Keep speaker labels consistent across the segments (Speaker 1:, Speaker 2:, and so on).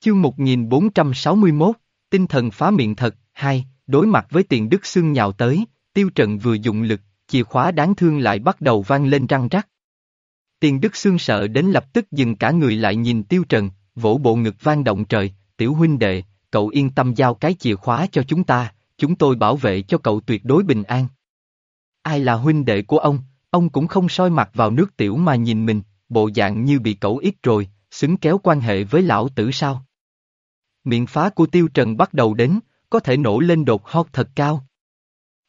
Speaker 1: Chương 1461, tinh thần phá miệng thật, hai, đối mặt với tiền đức xương nhào tới, tiêu Trận vừa dụng lực, chìa khóa đáng thương lại bắt đầu vang lên răng rắc. Tiền đức xương sợ đến lập tức dừng cả người lại nhìn tiêu trần, vỗ bộ ngực vang động trời, tiểu huynh đệ, cậu yên tâm giao cái chìa khóa cho chúng ta, chúng tôi bảo vệ cho cậu tuyệt đối bình an. Ai là huynh đệ của ông, ông cũng không soi mặt vào nước tiểu mà nhìn mình, bộ dạng như bị cậu ít rồi, xứng kéo quan hệ với lão tử sao. Miệng phá của tiêu trần bắt đầu đến, có thể nổ lên đột hót thật cao.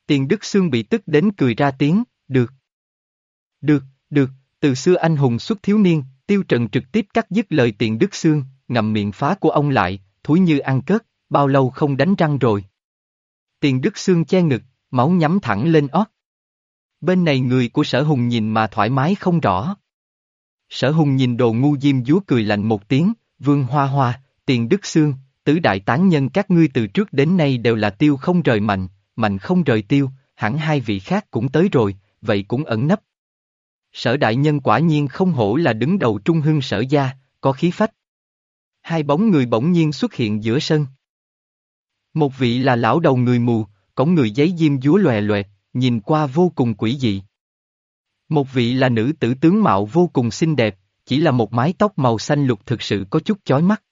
Speaker 1: Tiền Đức Sương bị tức đến cười ra tiếng, được. Được, được, từ xưa anh hùng xuất thiếu niên, tiêu trần trực tiếp cắt dứt lời tiền Đức Sương, ngậm miệng phá của ông lại, thúi như ăn cớt, bao lâu không đánh răng rồi. Tiền Đức Sương che ngực, máu nhắm thẳng lên ót. Bên này người của sở hùng nhìn mà thoải mái không rõ. Sở hùng nhìn đồ ngu diêm dúa cười lạnh một tiếng, vương hoa hoa, tiền Đức Sương, tứ đại tán nhân các ngươi từ trước đến nay đều là tiêu không rời mạnh, mạnh không rời tiêu, hẳn hai vị khác cũng tới rồi, vậy cũng ẩn nấp. Sở đại nhân quả nhiên không hổ là đứng đầu trung hưng sở gia, có khí phách. Hai bóng người bỗng nhiên xuất hiện giữa sân. Một vị là lão đầu người mù, cổng người giấy diêm dúa lòe loẹt, nhìn qua vô cùng quỷ dị. Một vị là nữ tử tướng mạo vô cùng xinh đẹp, chỉ là một mái tóc màu xanh lục thực sự có chút chói mắt.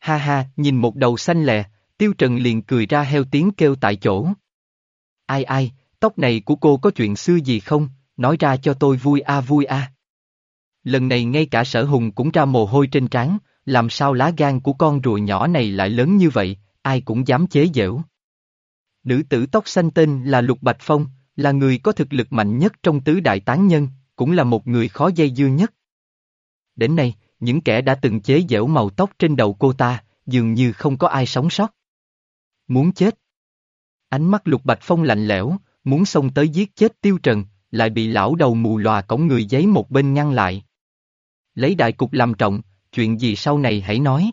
Speaker 1: Ha ha, nhìn một đầu xanh lè, tiêu trần liền cười ra heo tiếng kêu tại chỗ. Ai ai, tóc này của cô có chuyện xưa gì không, nói ra cho tôi vui a vui a. Lần này ngay cả sở hùng cũng ra mồ hôi trên trán, làm sao lá gan của con rùa nhỏ này lại lớn như vậy, ai cũng dám chế giễu. Nữ tử tóc xanh tên là Lục Bạch Phong, là người có thực lực mạnh nhất trong tứ đại tán nhân, cũng là một người khó dây dưa nhất. Đến nay, những kẻ đã từng chế giễu màu tóc trên đầu cô ta, dường như không có ai sống sót. Muốn chết. Ánh mắt Lục Bạch Phong lạnh lẽo, muốn xông tới giết chết Tiêu Trần, lại bị lão đầu mù lòa cổng người giấy một bên ngăn lại. Lấy đại cục làm trọng, chuyện gì sau này hãy nói.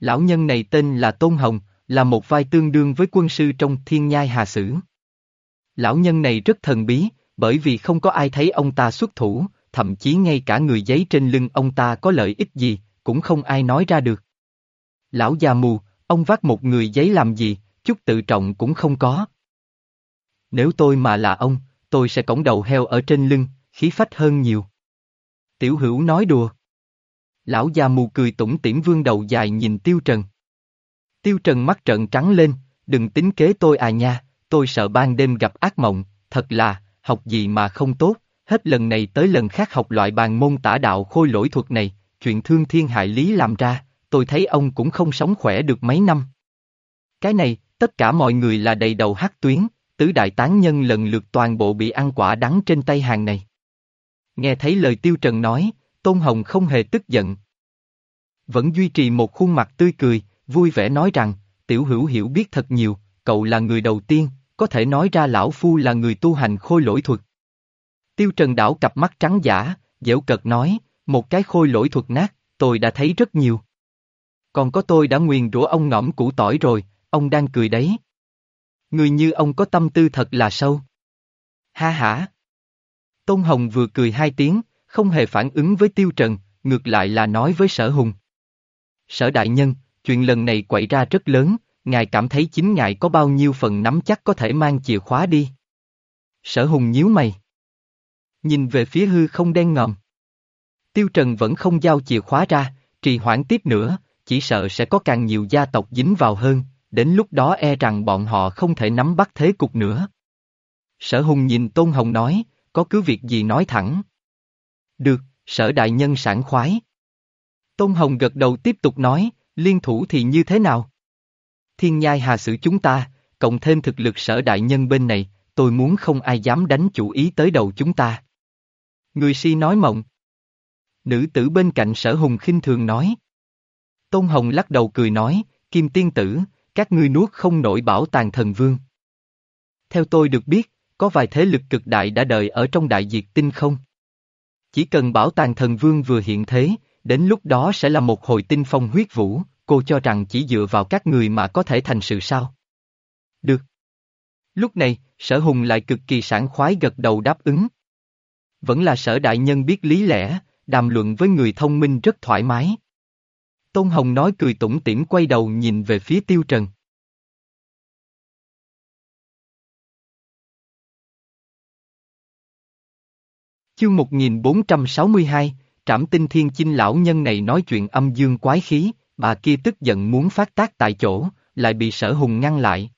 Speaker 1: Lão nhân này tên là Tôn Hồng, là một vai tương đương với quân sư trong thiên nhai hà sử. Lão nhân này rất thần bí, bởi vì không có ai thấy ông ta xuất thủ, thậm chí ngay cả người giấy trên lưng ông ta có lợi ích gì, cũng không ai nói ra được. Lão già mù, ông vác một người giấy làm gì, chút tự trọng cũng không có. Nếu tôi mà là ông, tôi sẽ cổng đầu heo ở trên lưng, khí phách hơn nhiều. Tiểu hữu nói đùa. Lão già mù cười tủm tỉm vương đầu dài nhìn Tiêu Trần. Tiêu Trần mắt trợn trắng lên, đừng tính kế tôi à nha, tôi sợ ban đêm gặp ác mộng, thật là, học gì mà không tốt, hết lần này tới lần khác học loại bàn môn tả đạo khôi lỗi thuật này, chuyện thương thiên hại lý làm ra, tôi thấy ông cũng không sống khỏe được mấy năm. Cái này, tất cả mọi người là đầy đầu hắc tuyến, tứ đại tán nhân lần lượt toàn bộ bị ăn quả đắng trên tay hàng này. Nghe thấy lời Tiêu Trần nói, Tôn Hồng không hề tức giận. Vẫn duy trì một khuôn mặt tươi cười, vui vẻ nói rằng, tiểu hữu hiểu biết thật nhiều, cậu là người đầu tiên, có thể nói ra lão phu là người tu hành khôi lỗi thuật. Tiêu Trần đảo cặp mắt trắng giả, dễu cợt nói, một cái khôi lỗi thuật nát, tôi đã thấy rất nhiều. Còn có tôi đã nguyền rủa ông ngõm củ tỏi rồi, ông đang cười đấy. Người như ông có tâm tư thật là sâu. Ha hả. Tôn Hồng vừa cười hai tiếng, không hề phản ứng với Tiêu Trần, ngược lại là nói với Sở Hùng. Sở Đại Nhân, chuyện lần này quậy ra rất lớn, ngài cảm thấy chính ngài có bao nhiêu phần nắm chắc có thể mang chìa khóa đi. Sở Hùng nhíu mày. Nhìn về phía hư không đen ngòm. Tiêu Trần vẫn không giao chìa khóa ra, trì hoãn tiếp nữa, chỉ sợ sẽ có càng nhiều gia tộc dính vào hơn, đến lúc đó e rằng bọn họ không thể nắm bắt thế cục nữa. Sở Hùng nhìn Tôn Hồng nói, có cứ việc gì nói thẳng. Được, sở đại nhân sảng khoái. Tôn Hồng gật đầu tiếp tục nói, liên thủ thì như thế nào? Thiên nhai hà sử chúng ta, cộng thêm thực lực sở đại nhân bên này, tôi muốn không ai dám đánh chủ ý tới đầu chúng ta. Người si nói mộng. Nữ tử bên cạnh sở hùng khinh thường nói. Tôn Hồng lắc đầu cười nói, Kim Tiên Tử, các ngươi nuốt không nổi bảo tàng thần vương. Theo tôi được biết, có vài thế lực cực đại đã đợi ở trong đại diệt tinh không. Chỉ cần bảo tàng thần vương vừa hiện thế, đến lúc đó sẽ là một hồi tinh phong huyết vũ, cô cho rằng chỉ dựa vào các người mà có thể thành sự sao? Được. Lúc này, sở hùng lại cực kỳ sảng khoái gật đầu đáp ứng. Vẫn là sở đại nhân biết lý lẽ, đàm luận với người thông minh rất thoải mái. Tôn Hồng nói cười tủm tỉm quay đầu nhìn về phía Tiêu Trần. Chương 1462, trảm tinh thiên chinh lão nhân này nói chuyện âm dương quái khí, bà kia tức giận muốn phát tác tại chỗ, lại bị sở hùng ngăn lại.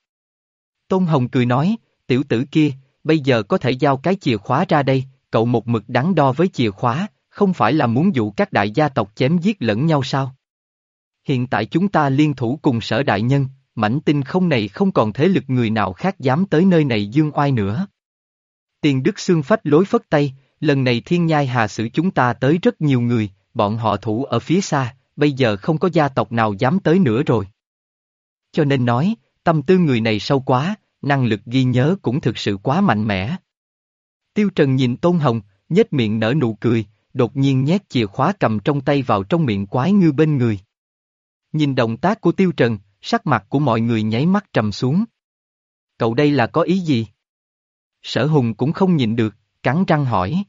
Speaker 1: Tôn Hồng cười nói, tiểu tử kia, bây giờ có thể giao cái chìa khóa ra đây, cậu một mực đắn đo với chìa khóa, không phải là muốn dụ các đại gia tộc chém giết lẫn nhau sao? Hiện tại chúng ta liên thủ cùng sở đại nhân, mảnh tinh không này không còn thế lực người nào khác dám tới nơi này dương oai nữa. Tiền Đức Xương phách lối phất tay, lần này thiên nhai hà xử chúng ta tới rất nhiều người, bọn họ thủ ở phía xa, bây giờ không có gia tộc nào dám tới nữa rồi. Cho nên nói, tâm tư người này sâu quá, năng lực ghi nhớ cũng thực sự quá mạnh mẽ. Tiêu Trần nhìn Tôn Hồng, nhếch miệng nở nụ cười, đột nhiên nhét chìa khóa cầm trong tay vào trong miệng quái ngư bên người. Nhìn động tác của Tiêu Trần, sắc mặt của mọi người nháy mắt trầm xuống. Cậu đây là có ý gì? Sở Hùng cũng không nhìn được, cắn răng hỏi.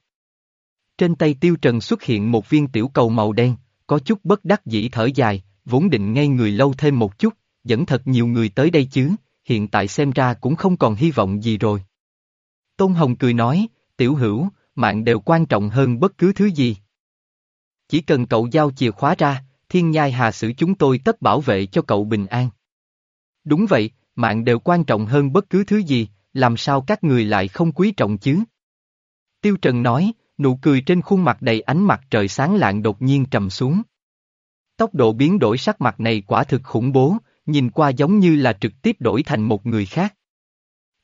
Speaker 1: Trên tay Tiêu Trần xuất hiện một viên tiểu cầu màu đen, có chút bất đắc dĩ thở dài, vốn định ngay người lâu thêm một chút, dẫn thật nhiều người tới đây chứ, hiện tại xem ra cũng không còn hy vọng gì rồi. Tôn Hồng cười nói, tiểu hữu, mạng đều quan trọng hơn bất cứ thứ gì. Chỉ cần cậu giao chìa khóa ra, thiên nhai hà sử chúng tôi tất bảo vệ cho cậu bình an. Đúng vậy, mạng đều quan trọng hơn bất cứ thứ gì, làm sao các người lại không quý trọng chứ? Tiêu Trần nói, nụ cười trên khuôn mặt đầy ánh mặt trời sáng lạng đột nhiên trầm xuống. Tốc độ biến đổi sắc mặt này quả thực khủng bố, nhìn qua giống như là trực tiếp đổi thành một người khác.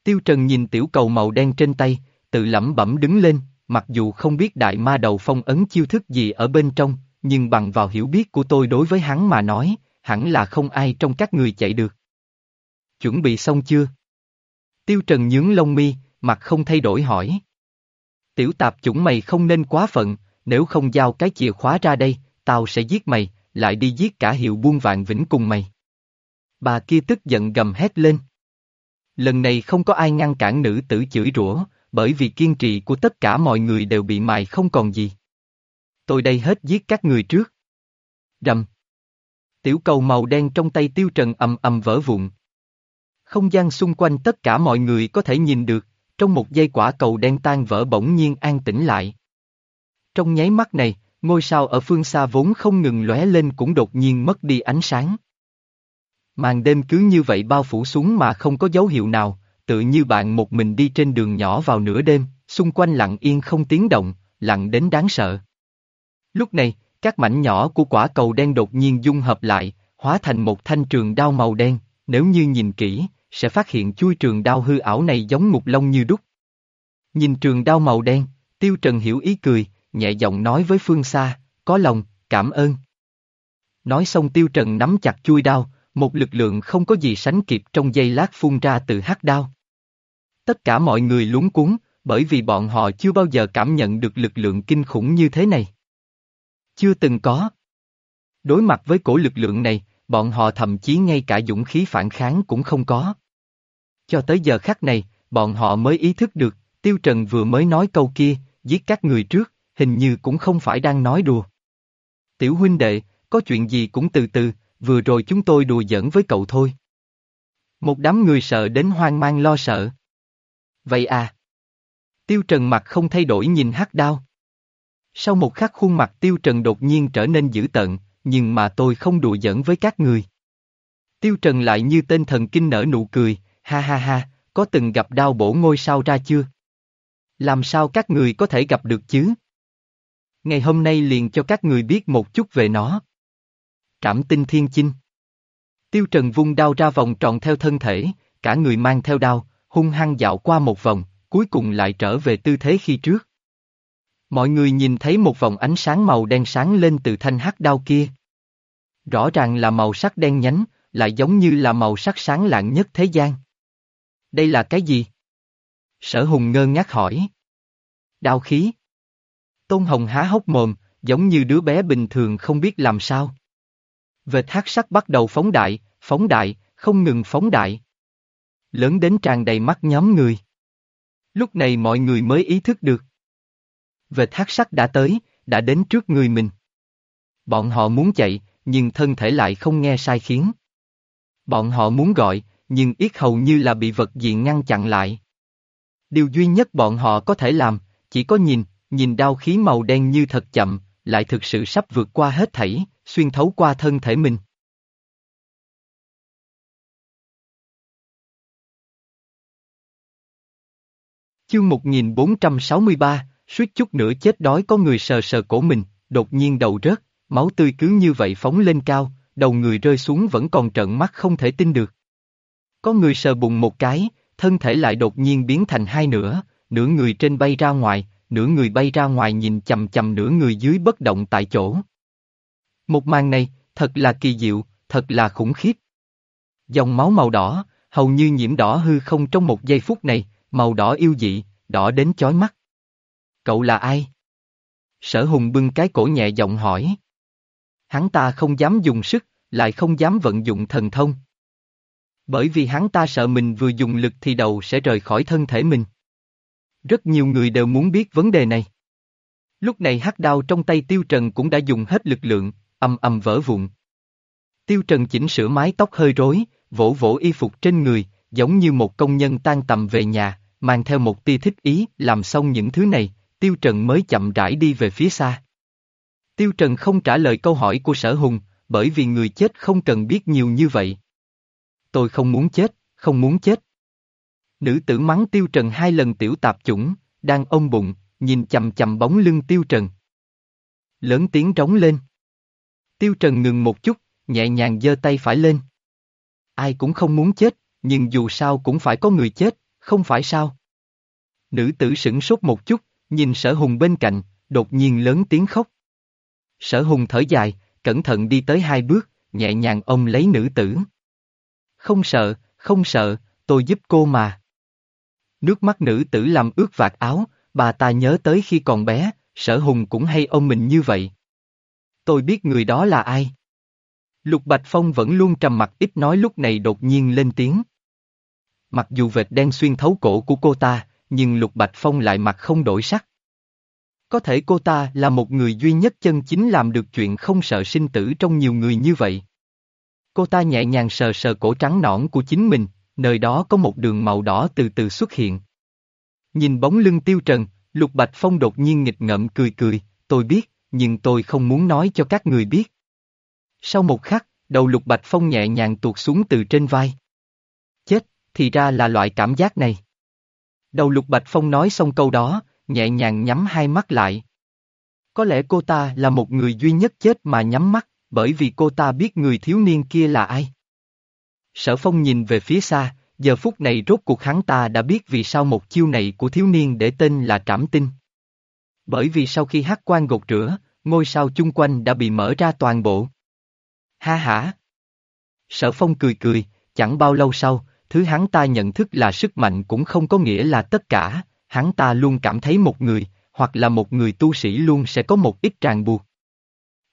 Speaker 1: Tiêu Trần nhìn tiểu cầu màu đen trên tay, tự lẩm bẩm đứng lên, mặc dù không biết đại ma đầu phong ấn chiêu thức gì ở bên trong, nhưng bằng vào hiểu biết của tôi đối với hắn mà nói, hẳn là không ai trong các người chạy được. Chuẩn bị xong chưa? Tiêu Trần nhướng lông mi, mặt không thay đổi hỏi. Tiểu tạp chủng mày không nên quá phận, nếu không giao cái chìa khóa ra đây, tao sẽ giết mày, lại đi giết cả hiệu buôn vạn vĩnh cùng mày. Bà kia tức giận gầm hét lên. Lần này không có ai ngăn cản nữ tử chửi rủa, bởi vì kiên trì của tất cả mọi người đều bị mài không còn gì. Tôi đây hết giết các người trước. Rầm. Tiểu cầu màu đen trong tay tiêu trần ầm ầm vỡ vụn. Không gian xung quanh tất cả mọi người có thể nhìn được, trong một giây quả cầu đen tan vỡ bỗng nhiên an tĩnh lại. Trong nháy mắt này, ngôi sao ở phương xa vốn không ngừng lóe lên cũng đột nhiên mất đi ánh sáng. Màn đêm cứ như vậy bao phủ xuống mà không có dấu hiệu nào, tự như bạn một mình đi trên đường nhỏ vào nửa đêm, xung quanh lặng yên không tiếng động, lặng đến đáng sợ. Lúc này, các mảnh nhỏ của quả cầu đen đột nhiên dung hợp lại, hóa thành một thanh trường đao màu đen, nếu như nhìn kỹ, sẽ phát hiện chui trường đao hư ảo này giống ngục lông như đúc. Nhìn trường đao màu đen, Tiêu Trần hiểu ý cười, nhẹ giọng nói với Phương Sa, có lòng, cảm ơn. Nói xong Tiêu Trần nắm chặt chui đao, một lực lượng không có gì sánh kịp trong giây lát phun ra từ hắc đao. Tất cả mọi người lúng cuốn, bởi vì bọn họ chưa bao giờ cảm nhận được lực lượng kinh khủng như thế này. Chưa từng có. Đối mặt với cổ lực lượng này, bọn họ thậm chí ngay cả dũng khí phản kháng cũng không có. Cho tới giờ khắc này, bọn họ mới ý thức được, Tiêu Trần vừa mới nói câu kia, giết các người trước, hình như cũng không phải đang nói đùa. Tiểu huynh đệ, có chuyện gì cũng từ từ, vừa rồi chúng tôi đùa giỡn với cậu thôi. Một đám người sợ đến hoang mang lo sợ. Vậy à? Tiêu Trần mặt không thay đổi nhìn hắc đao. Sau một khắc khuôn mặt Tiêu Trần đột nhiên trở nên dữ tợn, nhưng mà tôi không đùa giỡn với các người. Tiêu Trần lại như tên thần kinh nở nụ cười, ha ha ha, có từng gặp đao bổ ngôi sao ra chưa? Làm sao các người có thể gặp được chứ? Ngày hôm nay liền cho các người biết một chút về nó. Trảm tinh thiên chinh. Tiêu Trần vung đao ra vòng tròn theo thân thể, cả người mang theo đao, hung hăng dạo qua một vòng, cuối cùng lại trở về tư thế khi trước. Mọi người nhìn thấy một vòng ánh sáng màu đen sáng lên từ thanh hắc đao kia. Rõ ràng là màu sắc đen nhánh, lại giống như là màu sắc sáng lạng nhất thế gian. Đây là cái gì? Sở hùng ngơ ngác hỏi. Đao khí. Tôn Hồng há hốc mồm, giống như đứa bé bình thường không biết làm sao. Vệt hát sắc bắt đầu phóng đại, phóng đại, không ngừng phóng đại. Lớn đến tràn đầy mắt nhóm người. Lúc này mọi người mới ý thức được. Vệt hắc sắc đã tới, đã đến trước người mình. Bọn họ muốn chạy, nhưng thân thể lại không nghe sai khiến. Bọn họ muốn gọi, nhưng yết hầu như là bị vật gì ngăn chặn lại. Điều duy nhất bọn họ có thể làm, chỉ có nhìn, nhìn đao khí màu đen như thật chậm, lại thực sự sắp vượt qua hết thảy, xuyên thấu qua thân thể mình. Chương 1463, suýt chút nữa chết đói có người sờ sờ cổ mình, đột nhiên đầu rớt, máu tươi cứ như vậy phóng lên cao, đầu người rơi xuống vẫn còn trợn mắt không thể tin được. Có người sờ bụng một cái, thân thể lại đột nhiên biến thành hai nửa, nửa người trên bay ra ngoài, nửa người bay ra ngoài nhìn chầm chầm nửa người dưới bất động tại chỗ. Một màn này, thật là kỳ diệu, thật là khủng khiếp. Dòng máu màu đỏ, hầu như nhiễm đỏ hư không trong một giây phút này, màu đỏ yêu dị, đỏ đến chói mắt. Cậu là ai? Sở hùng bưng cái cổ nhẹ giọng hỏi. Hắn ta không dám dùng sức, lại không dám vận dụng thần thông. Bởi vì hắn ta sợ mình vừa dùng lực thì đầu sẽ rời khỏi thân thể mình. Rất nhiều người đều muốn biết vấn đề này. Lúc này hắc đao trong tay Tiêu Trần cũng đã dùng hết lực lượng, âm âm vỡ vụn. Tiêu Trần chỉnh sửa mái tóc hơi rối, vỗ vỗ y phục trên người, giống như một công nhân tan tầm về nhà, mang theo một tia thích ý, làm xong những thứ này, Tiêu Trần mới chậm rãi đi về phía xa. Tiêu Trần không trả lời câu hỏi của sở hùng, bởi vì người chết không cần biết nhiều như vậy. Tôi không muốn chết, không muốn chết. Nữ tử mắng Tiêu Trần hai lần tiểu tạp chủng, đang ôm bụng, nhìn chầm chầm bóng lưng Tiêu Trần. Lớn tiếng trống lên. Tiêu Trần ngừng một chút, nhẹ nhàng giơ tay phải lên. Ai cũng không muốn chết, nhưng dù sao cũng phải có người chết, không phải sao? Nữ tử sửng sốt một chút, nhìn sở hùng bên cạnh, đột nhiên lớn tiếng khóc. Sở hùng thở dài, cẩn thận đi tới hai bước, nhẹ nhàng ôm lấy nữ tử. Không sợ, không sợ, tôi giúp cô mà. Nước mắt nữ tử làm ướt vạt áo, bà ta nhớ tới khi còn bé, sở hùng cũng hay ôm mình như vậy. Tôi biết người đó là ai. Lục Bạch Phong vẫn luôn trầm mặt ít nói lúc này đột nhiên lên tiếng. Mặc dù vệt đen xuyên thấu cổ của cô ta, nhưng Lục Bạch Phong lại mặt không đổi sắc. Có thể cô ta là một người duy nhất chân chính làm được chuyện không sợ sinh tử trong nhiều người như vậy. Cô ta nhẹ nhàng sờ sờ cổ trắng nõn của chính mình, nơi đó có một đường màu đỏ từ từ xuất hiện. Nhìn bóng lưng tiêu trần, Lục Bạch Phong đột nhiên nghịch ngợm cười cười, tôi biết, nhưng tôi không muốn nói cho các người biết. Sau một khắc, đầu Lục Bạch Phong nhẹ nhàng tuột xuống từ trên vai. Chết, thì ra là loại cảm giác này. Đầu Lục Bạch Phong nói xong câu đó, nhẹ nhàng nhắm hai mắt lại. Có lẽ cô ta là một người duy nhất chết mà nhắm mắt, bởi vì cô ta biết người thiếu niên kia là ai. Sở Phong nhìn về phía xa, giờ phút này rốt cuộc hắn ta đã biết vì sao một chiêu này của thiếu niên để tên là trảm tinh. Bởi vì sau khi hát quan gột rửa, ngôi sao chung quanh đã bị mở ra toàn bộ. Ha ha! Sở Phong cười cười, chẳng bao lâu sau, thứ hắn ta nhận thức là sức mạnh cũng không có nghĩa là tất cả, hắn ta luôn cảm thấy một người, hoặc là một người tu sĩ luôn sẽ có một ít ràng buộc.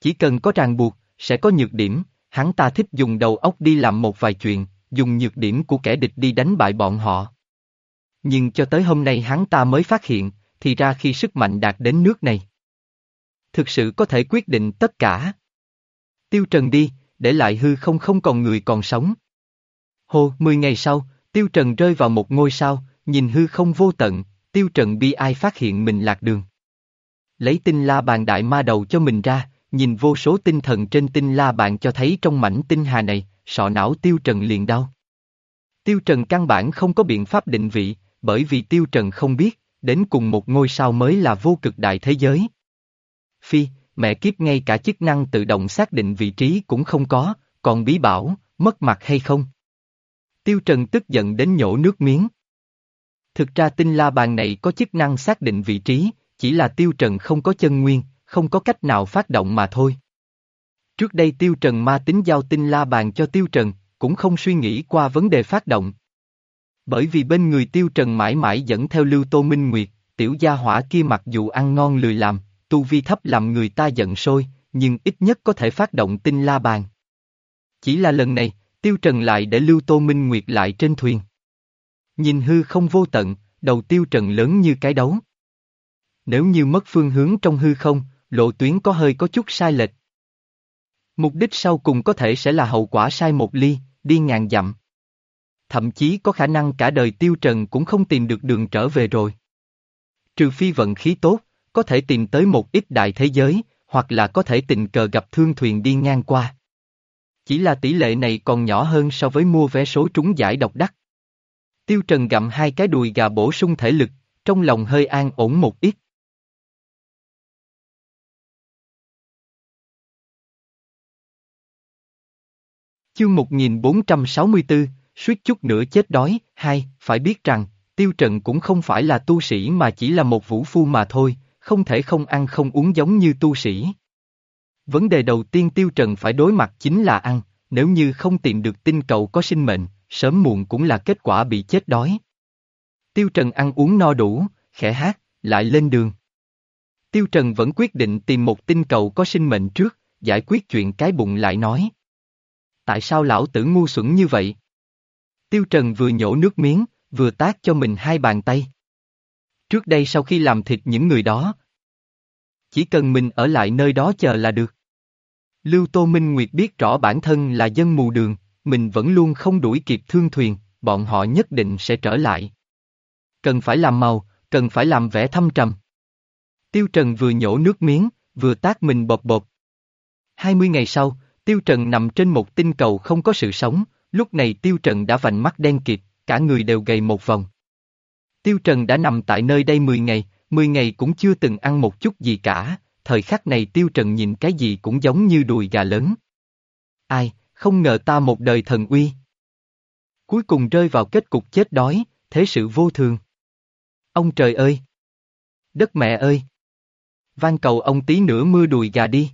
Speaker 1: Chỉ cần có ràng buộc, sẽ có nhược điểm, hắn ta thích dùng đầu óc đi làm một vài chuyện, dùng nhược điểm của kẻ địch đi đánh bại bọn họ. Nhưng cho tới hôm nay hắn ta mới phát hiện, thì ra khi sức mạnh đạt đến nước này. Thực sự có thể quyết định tất cả. Tiêu Trần đi, để lại hư không không còn người còn sống. Hồ, mười ngày sau, Tiêu Trần rơi vào một ngôi sao, nhìn hư không vô tận, Tiêu Trần bi ai phát hiện mình lạc đường. Lấy tinh la bàn đại ma đầu cho mình ra, nhìn vô số tinh thần trên tinh la bàn cho thấy trong mảnh tinh hà này, sọ não Tiêu Trần liền đau. Tiêu Trần căn bản không có biện pháp định vị, bởi vì Tiêu Trần không biết, đến cùng một ngôi sao mới là vô cực đại thế giới. Phi, mẹ kiếp ngay cả chức năng tự động xác định vị trí cũng không có, còn bí bảo, mất mặt hay không? Tiêu Trần tức giận đến nhổ nước miếng. Thực ra tinh la bàn này có chức năng xác định vị trí, chỉ là Tiêu Trần không có chân nguyên, không có cách nào phát động mà thôi. Trước đây Tiêu Trần ma tính giao tinh la bàn cho Tiêu Trần, cũng không suy nghĩ qua vấn đề phát động. Bởi vì bên người Tiêu Trần mãi mãi dẫn theo Lưu Tô Minh Nguyệt, tiểu gia hỏa kia mặc dù ăn ngon lười làm, tu vi thấp làm người ta giận sôi, nhưng ít nhất có thể phát động tinh la bàn. Chỉ là lần này, Tiêu Trần lại để Lưu Tô Minh Nguyệt lại trên thuyền. Nhìn hư không vô tận, đầu Tiêu Trần lớn như cái đấu. Nếu như mất phương hướng trong hư không, lộ tuyến có hơi có chút sai lệch. Mục đích sau cùng có thể sẽ là hậu quả sai một ly, đi ngàn dặm. Thậm chí có khả năng cả đời tiêu trần cũng không tìm được đường trở về rồi. Trừ phi vận khí tốt, có thể tìm tới một ít đại thế giới, hoặc là có thể tình cờ gặp thương thuyền đi ngang qua. Chỉ là tỷ lệ này còn nhỏ hơn so với mua vé số trúng giải độc đắc. Tiêu Trần gặm hai cái đùi gà bổ sung thể lực, trong lòng hơi an ổn một ít. Chương 1464, suýt chút nữa chết đói, hai, phải biết rằng, Tiêu Trần cũng không phải là tu sĩ mà chỉ là một vũ phu mà thôi, không thể không ăn không uống giống như tu sĩ. Vấn đề đầu tiên Tiêu Trần phải đối mặt chính là ăn, nếu như không tìm được tinh cầu có sinh mệnh, sớm muộn cũng là kết quả bị chết đói. Tiêu Trần ăn uống no đủ, khẽ hát, lại lên đường. Tiêu Trần vẫn quyết định tìm một tinh cầu có sinh mệnh trước, giải quyết chuyện cái bụng lại nói. Tại sao lão tử ngu xuẩn như vậy? Tiêu Trần vừa nhổ nước miếng, vừa tác cho mình hai bàn tay. Trước đây sau khi làm thịt những người đó, chỉ cần mình ở lại nơi đó chờ là được. Lưu Tô Minh Nguyệt biết rõ bản thân là dân mù đường, mình vẫn luôn không đuổi kịp thương thuyền, bọn họ nhất định sẽ trở lại. Cần phải làm màu, cần phải làm vẻ thâm trầm. Tiêu Trần vừa nhổ nước miếng, vừa tác mình bột bột. 20 ngày sau, Tiêu Trần nằm trên một tinh cầu không có sự sống, lúc này Tiêu Trần đã vành mắt đen kịt, cả người đều gầy một vòng. Tiêu Trần đã nằm tại nơi đây 10 ngày, 10 ngày cũng chưa từng ăn một chút gì cả, thời khắc này Tiêu Trần nhìn cái gì cũng giống như đùi gà lớn. Ai, không ngờ ta một đời thần uy. Cuối cùng rơi vào kết cục chết đói, thế sự vô thường. Ông trời ơi! Đất mẹ ơi! van cầu ông tí nữa mưa đùi gà đi.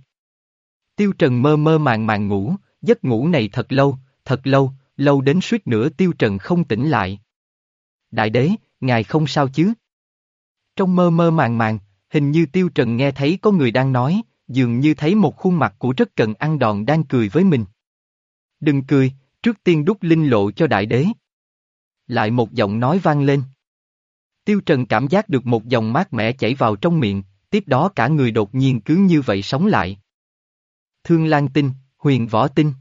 Speaker 1: Tiêu Trần mơ mơ màng màng ngủ, giấc ngủ này thật lâu, thật lâu, lâu đến suýt nữa Tiêu Trần không tỉnh lại. Đại đế, ngài không sao chứ? Trong mơ mơ màng màng, hình như Tiêu Trần nghe thấy có người đang nói, dường như thấy một khuôn mặt của rất cần ăn đòn đang cười với mình. Đừng cười, trước tiên đúc linh lộ cho đại đế. Lại một giọng nói vang lên. Tiêu Trần cảm giác được một dòng mát mẻ chảy vào trong miệng, tiếp đó cả người đột nhiên cứ như vậy sống lại. Thương Lan Tinh, Huyền Võ Tinh.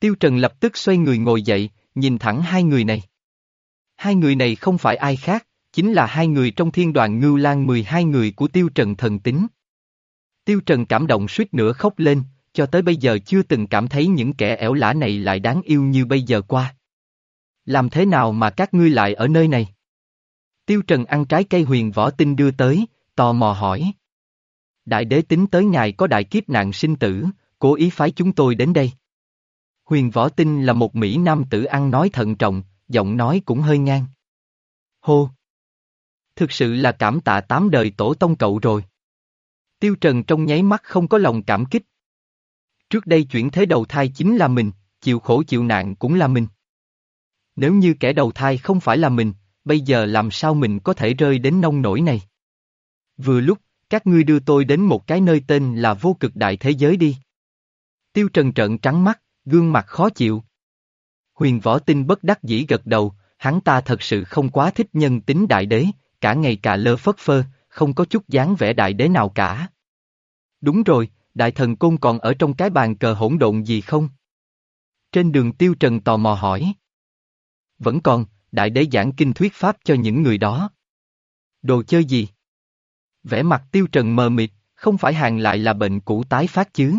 Speaker 1: Tiêu Trần lập tức xoay người ngồi dậy, nhìn thẳng hai người này. Hai người này không phải ai khác, chính là hai người trong thiên đoàn ngưu lan 12 người của Tiêu Trần thần tính. Tiêu Trần cảm động suýt nữa khóc lên, cho tới bây giờ chưa từng cảm thấy những kẻ ẻo lả này lại đáng yêu như bây giờ qua. Làm thế nào mà các ngươi lại ở nơi này? Tiêu Trần ăn trái cây huyền võ tinh đưa tới, tò mò hỏi. Đại đế tính tới ngài có đại kiếp nạn sinh tử, cố ý phái chúng tôi đến đây. Huyền võ tinh là một Mỹ nam tử ăn nói thận trọng, giọng nói cũng hơi ngang. Hô! Thực sự là cảm tạ tám đời tổ tông cậu rồi. Tiêu Trần trong nháy mắt không có lòng cảm kích. Trước đây chuyển thế đầu thai chính là mình, chịu khổ chịu nạn cũng là mình. Nếu như kẻ đầu thai không phải là mình, bây giờ làm sao mình có thể rơi đến nông nổi này? Vừa lúc, các ngươi đưa tôi đến một cái nơi tên là vô cực đại thế giới đi. Tiêu Trần trợn trắng mắt, gương mặt khó chịu. Huyền võ tinh bất đắc dĩ gật đầu, hắn ta thật sự không quá thích nhân tính đại đế, cả ngày cà lơ phất phơ, không có chút dáng vẻ đại đế nào cả. Đúng rồi, đại thần côn còn ở trong cái bàn cờ hỗn độn gì không? Trên đường tiêu trần tò mò hỏi. Vẫn còn, đại đế giảng kinh thuyết pháp cho những người đó. Đồ chơi gì? Vẻ mặt tiêu trần mờ mịt, không phải hàng lại là bệnh cũ tái phát chứ?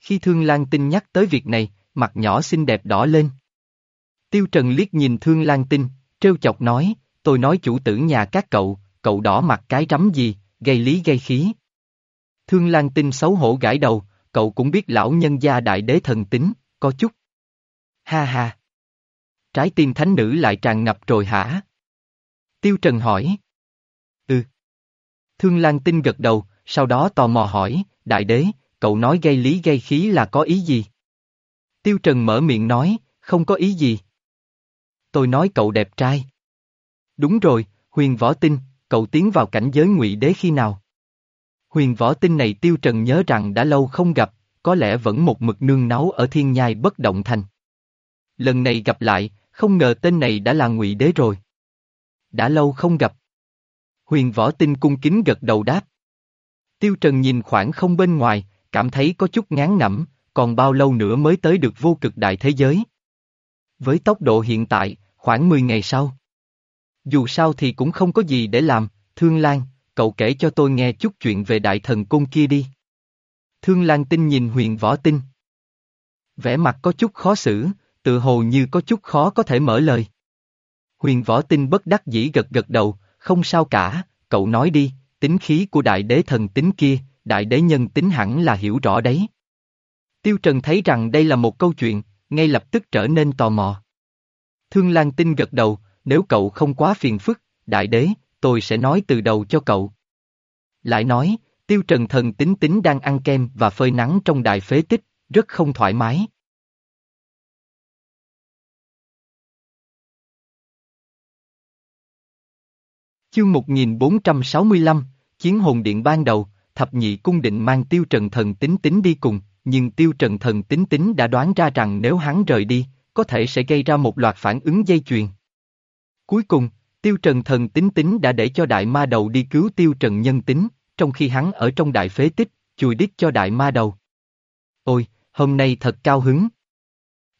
Speaker 1: Khi Thương Lan Tinh nhắc tới việc này, mặt nhỏ xinh đẹp đỏ lên. Tiêu Trần liếc nhìn Thương Lan Tinh, trêu chọc nói, tôi nói chủ tử nhà các cậu, cậu đỏ mặt cái rắm gì, gây lý gây khí. Thương Lan Tinh xấu hổ gãi đầu, cậu cũng biết lão nhân gia đại đế thần tính, có chút. Ha ha. Trái tim thánh nữ lại tràn ngập rồi hả? Tiêu Trần hỏi. Ừ. Thương Lan Tinh gật đầu, sau đó tò mò hỏi, đại đế, cậu nói gây lý gây khí là có ý gì? Tiêu Trần mở miệng nói, không có ý gì. Tôi nói cậu đẹp trai. Đúng rồi, huyền võ tinh, cậu tiến vào cảnh giới ngụy đế khi nào? Huyền võ tinh này Tiêu Trần nhớ rằng đã lâu không gặp, có lẽ vẫn một mực nương náu ở thiên nhai bất động thành. Lần này gặp lại, không ngờ tên này đã là ngụy đế rồi. Đã lâu không gặp. Huyền võ tinh cung kính gật đầu đáp. Tiêu Trần nhìn khoảng không bên ngoài, cảm thấy có chút ngán ngẩm, còn bao lâu nữa mới tới được vô cực đại thế giới. Với tốc độ hiện tại, khoảng 10 ngày sau. Dù sao thì cũng không có gì để làm, Thương Lan, cậu kể cho tôi nghe chút chuyện về đại thần cung kia đi. Thương Lan Tinh nhìn huyền võ tinh. Vẻ mặt có chút khó xử, tự hồ như có chút khó có thể mở lời. Huyền võ tinh bất đắc dĩ gật gật đầu, không sao cả, cậu nói đi, tính khí của đại đế thần tính kia, đại đế nhân tính hẳn là hiểu rõ đấy. Tiêu Trần thấy rằng đây là một câu chuyện, ngay lập tức trở nên tò mò. Thương Lan Tinh gật đầu, nếu cậu không quá phiền phức, đại đế, tôi sẽ nói từ đầu cho cậu. Lại nói, Tiêu Trần thần tính tính đang ăn kem và phơi nắng trong đại phế tích, rất không thoải mái. Chương 1465, Chiến hồn điện ban đầu, thập nhị cung định mang tiêu trần thần tính tính đi cùng, nhưng tiêu trần thần tính tính đã đoán ra rằng nếu hắn rời đi, có thể sẽ gây ra một loạt phản ứng dây chuyền. Cuối cùng, tiêu trần thần tính tính đã để cho đại ma đầu đi cứu tiêu trần nhân tính, trong khi hắn ở trong đại phế tích, chùi đít cho đại ma đầu. Ôi, hôm nay thật cao hứng.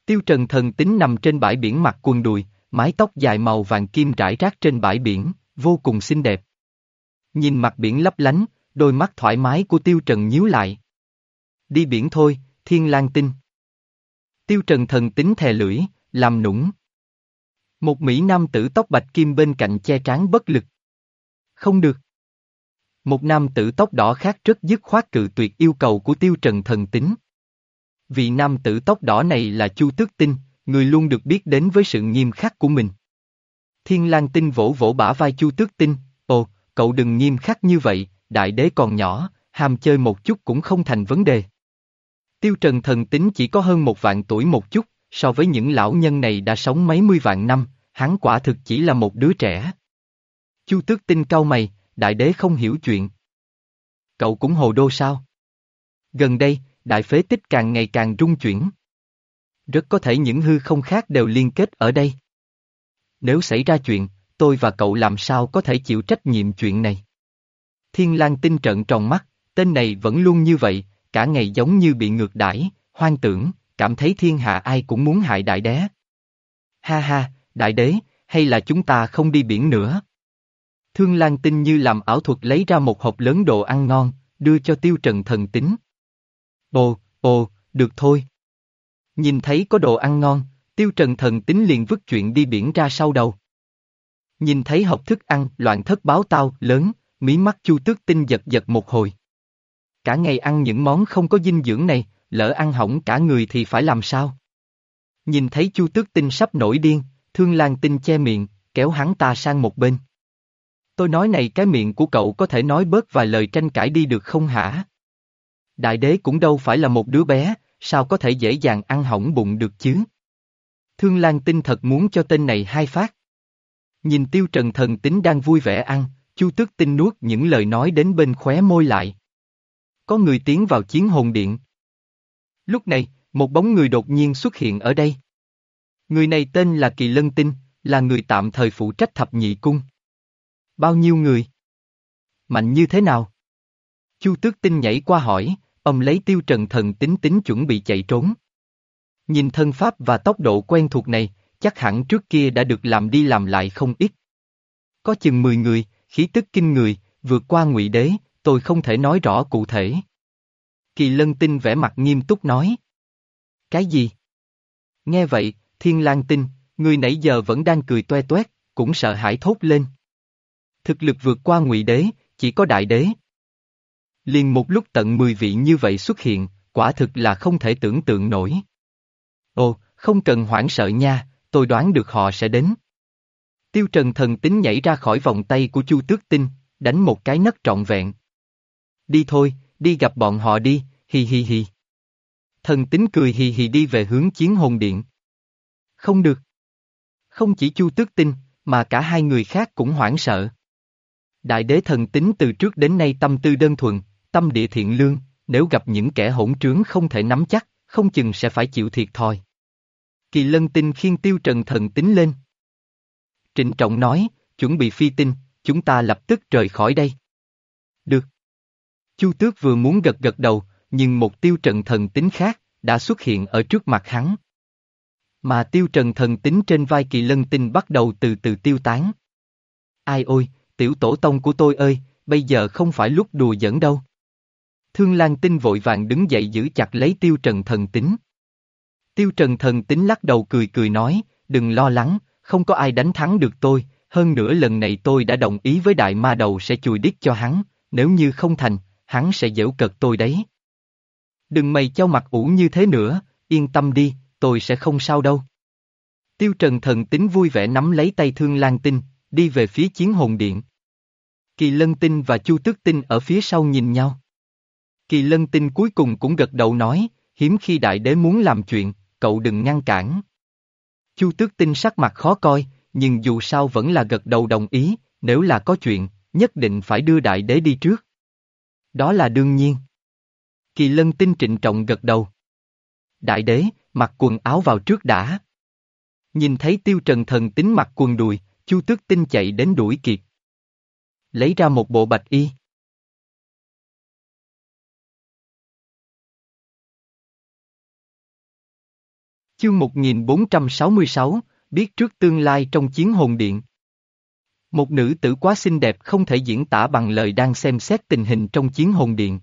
Speaker 1: Tiêu trần thần tính nằm trên bãi biển mặt quần đùi, mái tóc dài màu vàng kim rải rác trên bãi biển, vô cùng xinh đẹp. Nhìn mặt biển lấp lánh, đôi mắt thoải mái của Tiêu Trần nhíu lại. Đi biển thôi, thiên lang tinh. Tiêu Trần thần tính thè lưỡi, làm nũng. Một Mỹ nam tử tóc bạch kim bên cạnh che trán bất lực. Không được. Một nam tử tóc đỏ khác rất dứt khoát cự tuyệt yêu cầu của Tiêu Trần thần tính. Vị nam tử tóc đỏ này là Chu Tước Tinh, người luôn được biết đến với sự nghiêm khắc của mình. Thiên lang tinh vỗ vỗ bả vai Chu Tước Tinh, ồ, cậu đừng nghiêm khắc như vậy, đại đế còn nhỏ, ham chơi một chút cũng không thành vấn đề. Tiêu Trần thần tính chỉ có hơn một vạn tuổi một chút, so với những lão nhân này đã sống mấy mươi vạn năm, hắn quả thực chỉ là một đứa trẻ. Chu Tước Tinh cau mày, đại đế không hiểu chuyện. Cậu cũng hồ đô sao? Gần đây, đại phế tích càng ngày càng rung chuyển. Rất có thể những hư không khác đều liên kết ở đây. Nếu xảy ra chuyện, tôi và cậu làm sao có thể chịu trách nhiệm chuyện này? Thiên lang tinh trận tròn mắt, tên này vẫn luôn như vậy, cả ngày giống như bị ngược đãi, hoang tưởng, cảm thấy thiên hạ ai cũng muốn hại đại đế. Ha ha, đại đế, hay là chúng ta không đi biển nữa? Thương Lan Tinh như làm ảo thuật lấy ra một hộp lớn đồ ăn ngon, đưa cho Tiêu Trần thần tính. Ồ, ồ, được thôi. Nhìn thấy có đồ ăn ngon, Tiêu Trần thần tính liền vứt chuyện đi biển ra sau đầu. Nhìn thấy hộp thức ăn, loạn thất báo tao, lớn, mí mắt Chu Tước Tinh giật giật một hồi. Cả ngày ăn những món không có dinh dưỡng này, lỡ ăn hỏng cả người thì phải làm sao? Nhìn thấy Chu Tước Tinh sắp nổi điên, Thương Lan Tinh che miệng, kéo hắn ta sang một bên. Tôi nói này cái miệng của cậu có thể nói bớt vài lời tranh cãi đi được không hả? Đại đế cũng đâu phải là một đứa bé, sao có thể dễ dàng ăn hỏng bụng được chứ? Thương Lan Tinh thật muốn cho tên này hai phát. Nhìn Tiêu Trần thần tính đang vui vẻ ăn, Chu Tước Tinh nuốt những lời nói đến bên khóe môi lại. Có người tiến vào chiến hồn điện. Lúc này, một bóng người đột nhiên xuất hiện ở đây. Người này tên là Kỳ Lân Tinh, là người tạm thời phụ trách thập nhị cung. Bao nhiêu người? Mạnh như thế nào? Chu Tước Tinh nhảy qua hỏi, ông lấy tiêu trần thần tính tính chuẩn bị chạy trốn. Nhìn thân pháp và tốc độ quen thuộc này, chắc hẳn trước kia đã được làm đi làm lại không ít. Có chừng 10 người, khí tức kinh người, vượt qua ngụy đế, tôi không thể nói rõ cụ thể. Kỳ lân tinh vẻ mặt nghiêm túc nói. Cái gì? Nghe vậy, thiên lang tinh, người nãy giờ vẫn đang cười toe toét, cũng sợ hãi thốt lên. Thực lực vượt qua ngụy đế, chỉ có đại đế. Liền một lúc tận 10 vị như vậy xuất hiện, quả thực là không thể tưởng tượng nổi. Ồ, không cần hoảng sợ nha, tôi đoán được họ sẽ đến. Tiêu Trần thần tính nhảy ra khỏi vòng tay của Chu Tước Tinh, đánh một cái nấc trọn vẹn. Đi thôi, đi gặp bọn họ đi, hi hi hi. Thần tính cười hì hì đi về hướng chiến hồn điện. Không được. Không chỉ Chu Tước Tinh, mà cả hai người khác cũng hoảng sợ. Đại đế thần tính từ trước đến nay tâm tư đơn thuần, tâm địa thiện lương, nếu gặp những kẻ hỗn trướng không thể nắm chắc, không chừng sẽ phải chịu thiệt thòi. Kỳ lân tinh khiên tiêu trần thần tính lên. Trịnh trọng nói, chuẩn bị phi tinh, chúng ta lập tức rời khỏi đây. Được. Chu tước vừa muốn gật gật đầu, nhưng một tiêu trần thần tính khác, đã xuất hiện ở trước mặt hắn. Mà tiêu trần thần tính trên vai kỳ lân tinh bắt đầu từ từ tiêu tán. Ai ôi, tiểu tổ tông của tôi ơi, bây giờ không phải lúc đùa giỡn đâu. Thương Lan Tinh vội vàng đứng dậy giữ chặt lấy tiêu trần thần tính. Tiêu trần thần tính lắc đầu cười cười nói, đừng lo lắng, không có ai đánh thắng được tôi, hơn nữa lần này tôi đã đồng ý với đại ma đầu sẽ chùi đít cho hắn, nếu như không thành, hắn sẽ dễu cợt tôi đấy. Đừng mày cho mặt ủ như thế nữa, yên tâm đi, tôi sẽ không sao đâu. Tiêu Trần thần tính vui vẻ nắm lấy tay Thương Lan Tinh, đi về phía chiến hồn điện. Kỳ Lân Tinh và Chu Tước Tinh ở phía sau nhìn nhau. Kỳ Lân Tinh cuối cùng cũng gật đầu nói, hiếm khi đại đế muốn làm chuyện, cậu đừng ngăn cản. Chu Tước Tinh sắc mặt khó coi, nhưng dù sao vẫn là gật đầu đồng ý, nếu là có chuyện, nhất định phải đưa đại đế đi trước. Đó là đương nhiên. Kỳ Lân Tinh trịnh trọng gật đầu. Đại đế, mặc quần áo vào trước đã. Nhìn thấy tiêu trần thần tính mặc quần đùi, Chu Tước Tinh chạy đến đuổi kịp. Lấy ra một bộ bạch y. Chương 1466, biết trước tương lai trong chiến hồn điện. Một nữ tử quá xinh đẹp không thể diễn tả bằng lời đang xem xét tình hình trong chiến hồn điện.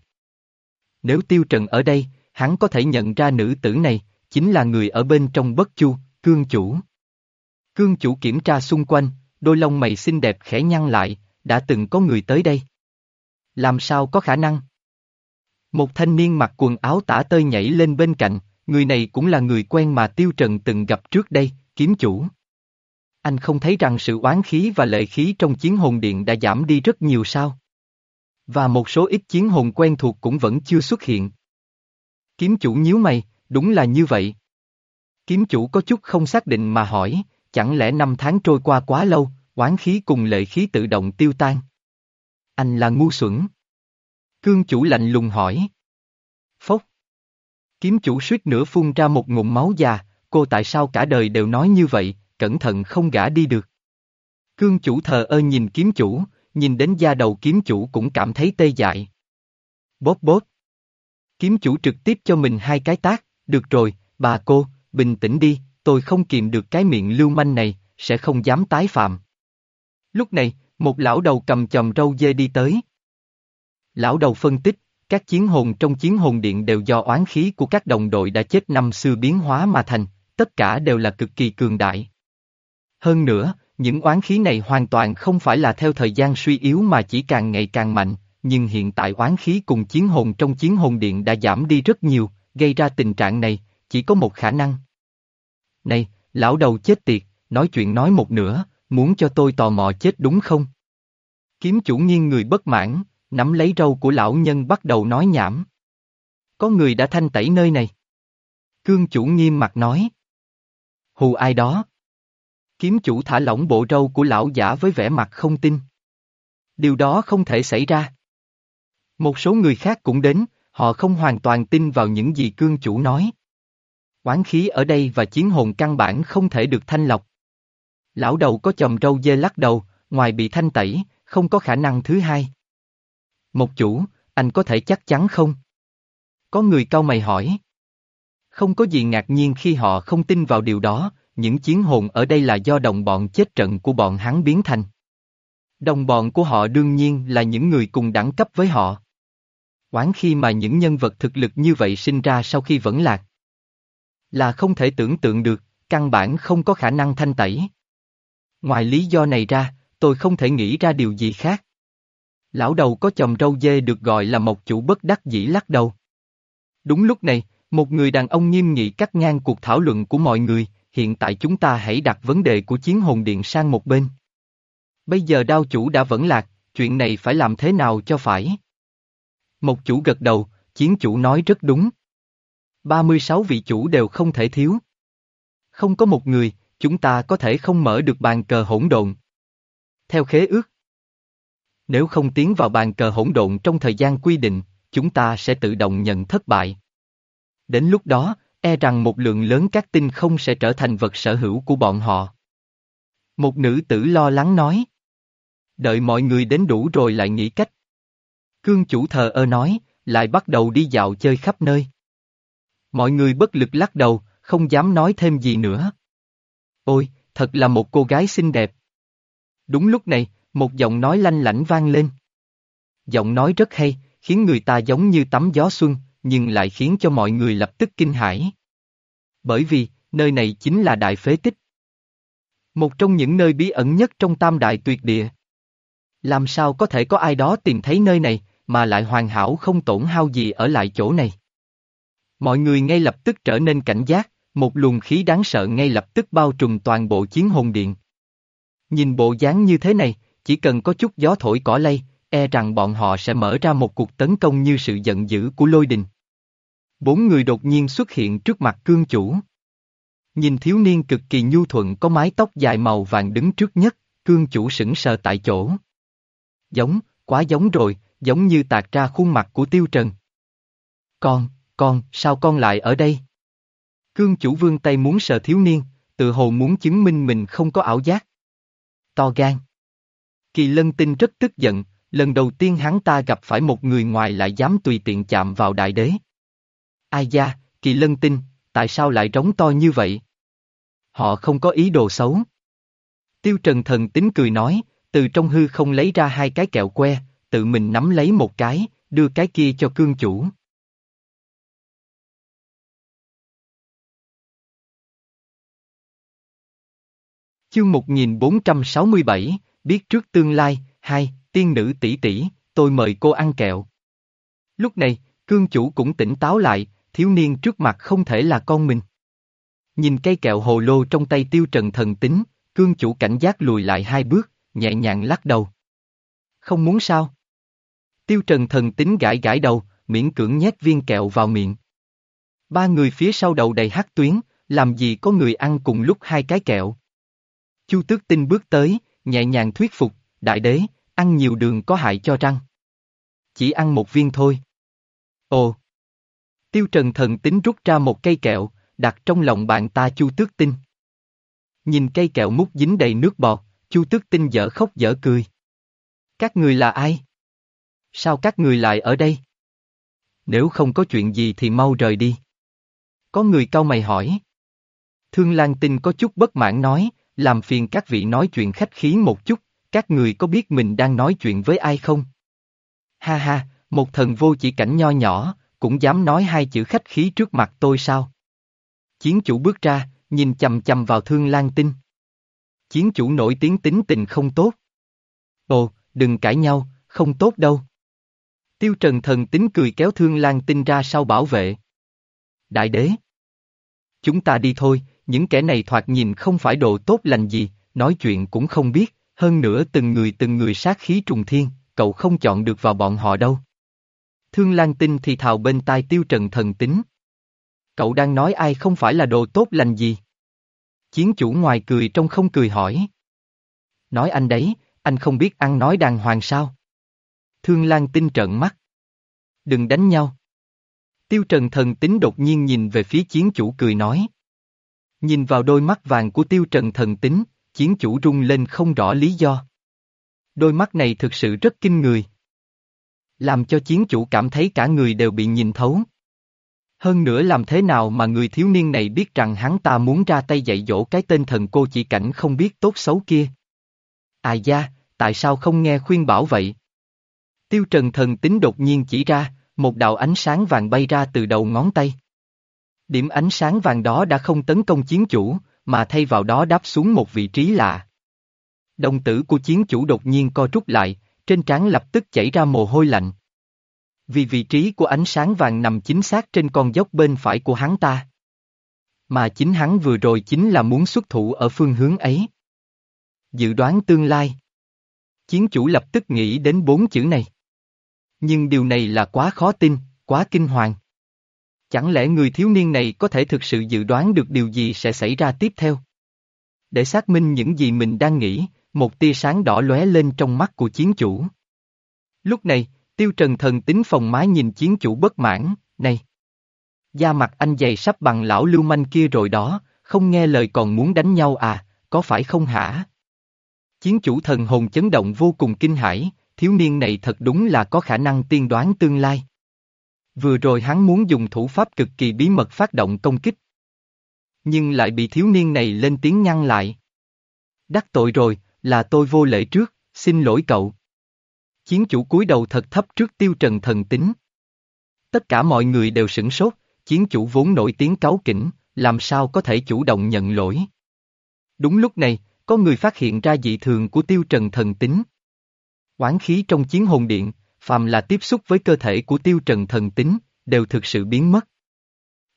Speaker 1: Nếu tiêu trần ở đây, hắn có thể nhận ra nữ tử này, chính là người ở bên trong bất chu, cương chủ. Cương chủ kiểm tra xung quanh, đôi lông mày xinh đẹp khẽ nhăn lại, đã từng có người tới đây. Làm sao có khả năng? Một thanh niên mặc quần áo tả tơi nhảy lên bên cạnh, người này cũng là người quen mà Tiêu Trần từng gặp trước đây, kiếm chủ. Anh không thấy rằng sự oán khí và lệ khí trong chiến hồn điện đã giảm đi rất nhiều sao? Và một số ít chiến hồn quen thuộc cũng vẫn chưa xuất hiện. Kiếm chủ nhíu mày, đúng là như vậy. Kiếm chủ có chút không xác định mà hỏi, chẳng lẽ năm tháng trôi qua quá lâu, oán khí cùng lệ khí tự động tiêu tan? Anh là ngu xuẩn. Cương chủ lạnh lùng hỏi. Phốc. Kiếm chủ suýt nữa phun ra một ngụm máu già, cô tại sao cả đời đều nói như vậy, cẩn thận không gã đi được. Cương chủ thờ ơ nhìn kiếm chủ, nhìn đến da đầu kiếm chủ cũng cảm thấy tê dại. Bóp bóp. Kiếm chủ trực tiếp cho mình hai cái tác, được rồi, bà cô, bình tĩnh đi, tôi không kiềm được cái miệng lưu manh này, sẽ không dám tái phạm. Lúc này, một lão đầu cầm chòm râu dê đi tới. Lão đầu phân tích, các chiến hồn trong chiến hồn điện đều do oán khí của các đồng đội đã chết năm xưa biến hóa mà thành, tất cả đều là cực kỳ cường đại. Hơn nữa, những oán khí này hoàn toàn không phải là theo thời gian suy yếu mà chỉ càng ngày càng mạnh, nhưng hiện tại oán khí cùng chiến hồn trong chiến hồn điện đã giảm đi rất nhiều, gây ra tình trạng này, chỉ có một khả năng. Này, lão đầu chết tiệt, nói chuyện nói một nửa, muốn cho tôi tò mò chết đúng không? Kiếm chủ nghiêng người bất mãn, nắm lấy râu của lão nhân bắt đầu nói nhảm. Có người đã thanh tẩy nơi này. Cương chủ nghiêm mặt nói. Hù ai đó? Kiếm chủ thả lỏng bộ râu của lão giả với vẻ mặt không tin. Điều đó không thể xảy ra. Một số người khác cũng đến, họ không hoàn toàn tin vào những gì cương chủ nói. Quán khí ở đây và chiến hồn căn bản không thể được thanh lọc. Lão đầu có chồng râu dê lắc đầu, ngoài bị thanh tẩy, không có khả năng thứ hai. Một chủ, anh có thể chắc chắn không? Có người cau mày hỏi. Không có gì ngạc nhiên khi họ không tin vào điều đó, những chiến hồn ở đây là do đồng bọn chết trận của bọn hắn biến thành. Đồng bọn của họ đương nhiên là những người cùng đẳng cấp với họ. Quán khi mà những nhân vật thực lực như vậy sinh ra sau khi vẫn lạc. Là không thể tưởng tượng được, căn bản không có khả năng thanh tẩy. Ngoài lý do này ra, tôi không thể nghĩ ra điều gì khác. Lão đầu có chồng râu dê được gọi là một chủ bất đắc dĩ lắc đầu. Đúng lúc này, một người đàn ông nghiêm nghị cắt ngang cuộc thảo luận của mọi người, hiện tại chúng ta hãy đặt vấn đề của chiến hồn điện sang một bên. Bây giờ đao chủ đã vẫn lạc, chuyện này phải làm thế nào cho phải? Một chủ gật đầu, chiến chủ nói rất đúng. 36 vị chủ đều không thể thiếu. Không có một người, chúng ta có thể không mở được bàn cờ hỗn độn. Theo khế ước. Nếu không tiến vào bàn cờ hỗn độn trong thời gian quy định, chúng ta sẽ tự động nhận thất bại. Đến lúc đó, e rằng một lượng lớn các tinh không sẽ trở thành vật sở hữu của bọn họ. Một nữ tử lo lắng nói. Đợi mọi người đến đủ rồi lại nghĩ cách. Cương chủ thờ ơ nói, lại bắt đầu đi dạo chơi khắp nơi. Mọi người bất lực lắc đầu, không dám nói thêm gì nữa. Ôi, thật là một cô gái xinh đẹp. Đúng lúc này, một giọng nói lanh lảnh vang lên. Giọng nói rất hay, khiến người ta giống như tắm gió xuân, nhưng lại khiến cho mọi người lập tức kinh hãi. Bởi vì, nơi này chính là đại phế tích. Một trong những nơi bí ẩn nhất trong tam đại tuyệt địa. Làm sao có thể có ai đó tìm thấy nơi này, mà lại hoàn hảo không tổn hao gì ở lại chỗ này. Mọi người ngay lập tức trở nên cảnh giác, một luồng khí đáng sợ ngay lập tức bao trùm toàn bộ chiến hồn điện. Nhìn bộ dáng như thế này, chỉ cần có chút gió thổi cỏ lay, e rằng bọn họ sẽ mở ra một cuộc tấn công như sự giận dữ của lôi đình. Bốn người đột nhiên xuất hiện trước mặt cương chủ. Nhìn thiếu niên cực kỳ nhu thuận có mái tóc dài màu vàng đứng trước nhất, cương chủ sững sờ tại chỗ. Giống, quá giống rồi, giống như tạc ra khuôn mặt của tiêu trần. Con, con, sao con lại ở đây? Cương chủ vương tay muốn sờ thiếu niên, tự hồ muốn chứng minh mình không có ảo giác. To gan. Kỳ lân tinh rất tức giận, lần đầu tiên hắn ta gặp phải một người ngoài lại dám tùy tiện chạm vào đại đế. Ai da, kỳ lân tinh, tại sao lại trống to như vậy? Họ không có ý đồ xấu. Tiêu Trần thần tính cười nói, từ trong hư không lấy ra hai cái kẹo que, tự mình nắm lấy một cái, đưa cái kia cho cương chủ. Chương 1467, biết trước tương lai, hai, tiên nữ tỷ tỷ, tôi mời cô ăn kẹo. Lúc này, cương chủ cũng tỉnh táo lại, thiếu niên trước mặt không thể là con mình. Nhìn cây kẹo hồ lô trong tay tiêu trần thần tính, cương chủ cảnh giác lùi lại hai bước, nhẹ nhàng lắc đầu. Không muốn sao? Tiêu trần thần tính gãi gãi đầu, miễn cưỡng nhét viên kẹo vào miệng. Ba người phía sau đầu đầy hắc tuyến, làm gì có người ăn cùng lúc hai cái kẹo. Chu tước tinh bước tới, nhẹ nhàng thuyết phục, đại đế, ăn nhiều đường có hại cho răng. Chỉ ăn một viên thôi. Ồ! Tiêu trần thần tính rút ra một cây kẹo, đặt trong lòng bạn ta chu tước tinh. Nhìn cây kẹo mút dính đầy nước bọt, chu tước tinh dở khóc dở cười. Các người là ai? Sao các người lại ở đây? Nếu không có chuyện gì thì mau rời đi. Có người cau mày hỏi. Thương Lan Tinh có chút bất mãn nói, làm phiền các vị nói chuyện khách khí một chút, các người có biết mình đang nói chuyện với ai không? Ha ha, một thần vô chỉ cảnh nho nhỏ, cũng dám nói hai chữ khách khí trước mặt tôi sao? Chiến chủ bước ra, nhìn chầm chầm vào Thương Lan Tinh. Chiến chủ nổi tiếng tính tình không tốt. Ồ, đừng cãi nhau, không tốt đâu. Tiêu Trần thần tính cười kéo Thương Lan Tinh ra sau bảo vệ. Đại đế. Chúng ta đi thôi, những kẻ này thoạt nhìn không phải độ tốt lành gì, nói chuyện cũng không biết, hơn nữa từng người từng người sát khí trùng thiên, cậu không chọn được vào bọn họ đâu. Thương Lan Tinh thì thào bên tai Tiêu Trần thần tính. Cậu đang nói ai không phải là đồ tốt lành gì? Chiến chủ ngoài cười trong không cười hỏi. Nói anh đấy, anh không biết ăn nói đàng hoàng sao? Thương Lan Tinh trợn mắt. Đừng đánh nhau. Tiêu Trần thần tính đột nhiên nhìn về phía chiến chủ cười nói. Nhìn vào đôi mắt vàng của Tiêu Trần thần tính, chiến chủ rung lên không rõ lý do. Đôi mắt này thực sự rất kinh người. Làm cho chiến chủ cảm thấy cả người đều bị nhìn thấu. Hơn nữa làm thế nào mà người thiếu niên này biết rằng hắn ta muốn ra tay dạy dỗ cái tên thần cô chỉ cảnh không biết tốt xấu kia. À da, tại sao không nghe khuyên bảo vậy? Tiêu trần thần tính đột nhiên chỉ ra, một đạo ánh sáng vàng bay ra từ đầu ngón tay. Điểm ánh sáng vàng đó đã không tấn công chiến chủ, mà thay vào đó đáp xuống một vị trí lạ. Đồng tử của chiến chủ đột nhiên co rút lại, trên trán lập tức chảy ra mồ hôi lạnh. Vì vị trí của ánh sáng vàng nằm chính xác trên con dốc bên phải của hắn ta. Mà chính hắn vừa rồi chính là muốn xuất thủ ở phương hướng ấy. Dự đoán tương lai. Chiến chủ lập tức nghĩ đến bốn chữ này. Nhưng điều này là quá khó tin, quá kinh hoàng. Chẳng lẽ người thiếu niên này có thể thực sự dự đoán được điều gì sẽ xảy ra tiếp theo? Để xác minh những gì mình đang nghĩ, một tia sáng đỏ lóe lên trong mắt của chiến chủ. Lúc này, tiêu trần thần tính phòng mái nhìn chiến chủ bất mãn, này. Da mặt anh dày sắp bằng lão lưu manh kia rồi đó, không nghe lời còn muốn đánh nhau à, có phải không hả? Chiến chủ thần hồn chấn động vô cùng kinh hãi, thiếu niên này thật đúng là có khả năng tiên đoán tương lai. Vừa rồi hắn muốn dùng thủ pháp cực kỳ bí mật phát động công kích. Nhưng lại bị thiếu niên này lên tiếng ngăn lại. Đắc tội rồi, là tôi vô lễ trước, xin lỗi cậu. Chiến chủ cúi đầu thật thấp trước tiêu trần thần tính. Tất cả mọi người đều sửng sốt, chiến chủ vốn nổi tiếng cáu kỉnh, làm sao có thể chủ động nhận lỗi. Đúng lúc này, có người phát hiện ra dị thường của tiêu trần thần tính. Quán khí trong chiến hồn điện, phàm là tiếp xúc với cơ thể của tiêu trần thần tính, đều thực sự biến mất.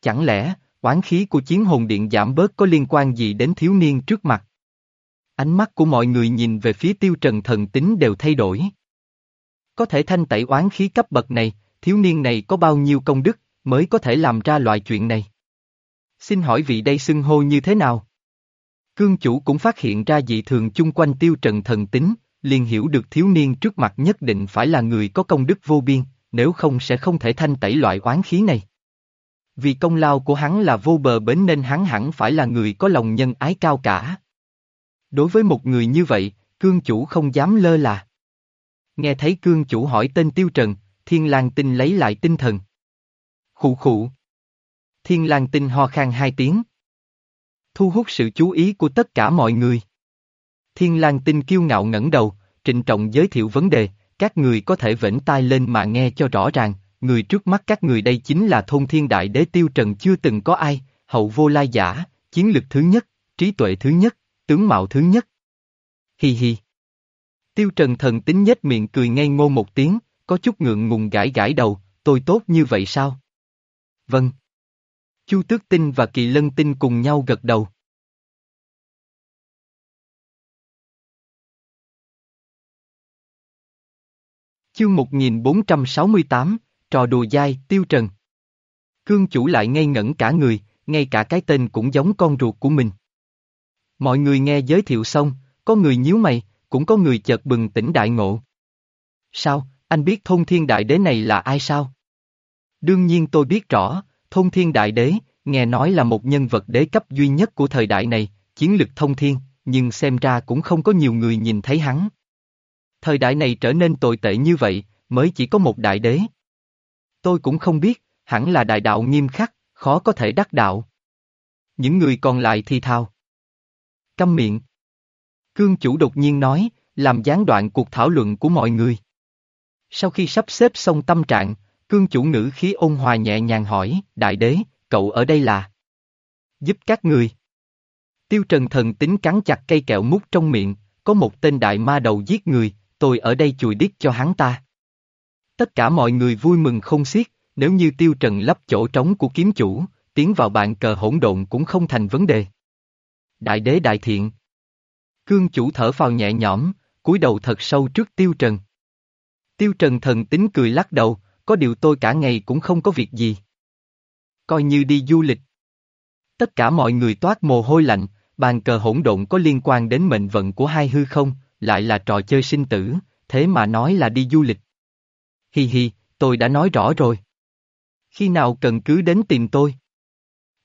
Speaker 1: Chẳng lẽ, quán khí của chiến hồn điện giảm bớt có liên quan gì đến thiếu niên trước mặt? Ánh mắt của mọi người nhìn về phía tiêu trần thần tính đều thay đổi. Có thể thanh tẩy oán khí cấp bậc này, thiếu niên này có bao nhiêu công đức, mới có thể làm ra loại chuyện này. Xin hỏi vị đây xưng hô như thế nào? Cương chủ cũng phát hiện ra dị thường chung quanh tiêu trần thần tính, liền hiểu được thiếu niên trước mặt nhất định phải là người có công đức vô biên, nếu không sẽ không thể thanh tẩy loại oán khí này. Vì công lao của hắn là vô bờ bến nên hắn hẳn phải là người có lòng nhân ái cao cả. Đối với một người như vậy, cương chủ không dám lơ là. Nghe thấy cương chủ hỏi tên Tiêu Trần, Thiên Lang Tinh lấy lại tinh thần. Khụ khụ. Thiên Lang Tinh ho khan hai tiếng. Thu hút sự chú ý của tất cả mọi người. Thiên Lang Tinh kiêu ngạo ngẩng đầu, trịnh trọng giới thiệu vấn đề, các người có thể vểnh tai lên mà nghe cho rõ ràng, người trước mắt các người đây chính là thôn thiên đại đế Tiêu Trần chưa từng có ai, hậu vô lai giả, chiến lực thứ nhất, trí tuệ thứ nhất, tướng mạo thứ nhất. Hi hi. Tiêu Trần thần tính nhếch miệng cười ngây ngô một tiếng, có chút ngượng ngùng gãi gãi đầu, tôi tốt như vậy sao? Vâng. Chu Tước Tinh và Kỳ Lân Tinh cùng nhau gật đầu. Chương 1468, trò đùa dai, Tiêu Trần. Cương chủ lại ngây ngẩn cả người, ngay cả cái tên cũng giống con ruột của mình. Mọi người nghe giới thiệu xong, có người nhíu mày, cũng có người chợt bừng tỉnh đại ngộ. Sao, anh biết thôn thiên đại đế này là ai sao? Đương nhiên tôi biết rõ, thôn thiên đại đế, nghe nói là một nhân vật đế cấp duy nhất của thời đại này, chiến lực thông thiên, nhưng xem ra cũng không có nhiều người nhìn thấy hắn. Thời đại này trở nên tồi tệ như vậy, mới chỉ có một đại đế. Tôi cũng không biết, hẳn là đại đạo nghiêm khắc, khó có thể đắc đạo. Những người còn lại thì thao. Câm miệng. Cương chủ đột nhiên nói, làm gián đoạn cuộc thảo luận của mọi người. Sau khi sắp xếp xong tâm trạng, cương chủ ngữ khí ôn hòa nhẹ nhàng hỏi, đại đế, cậu ở đây là? Giúp các người. Tiêu trần thần tính cắn chặt cây kẹo mút trong miệng, có một tên đại ma đầu giết người, tôi ở đây chùi điếc cho hắn ta. Tất cả mọi người vui mừng không xiết, nếu như tiêu trần lấp chỗ trống của kiếm chủ, tiến vào bàn cờ hỗn độn cũng không thành vấn đề. Đại đế đại thiện. Cương chủ thở phào nhẹ nhõm, cúi đầu thật sâu trước tiêu trần. Tiêu trần thần tính cười lắc đầu, có điều tôi cả ngày cũng không có việc gì. Coi như đi du lịch. Tất cả mọi người toát mồ hôi lạnh, bàn cờ hỗn độn có liên quan đến mệnh vận của hai hư không, lại là trò chơi sinh tử, thế mà nói là đi du lịch. Hi hi, tôi đã nói rõ rồi. Khi nào cần cứ đến tìm tôi.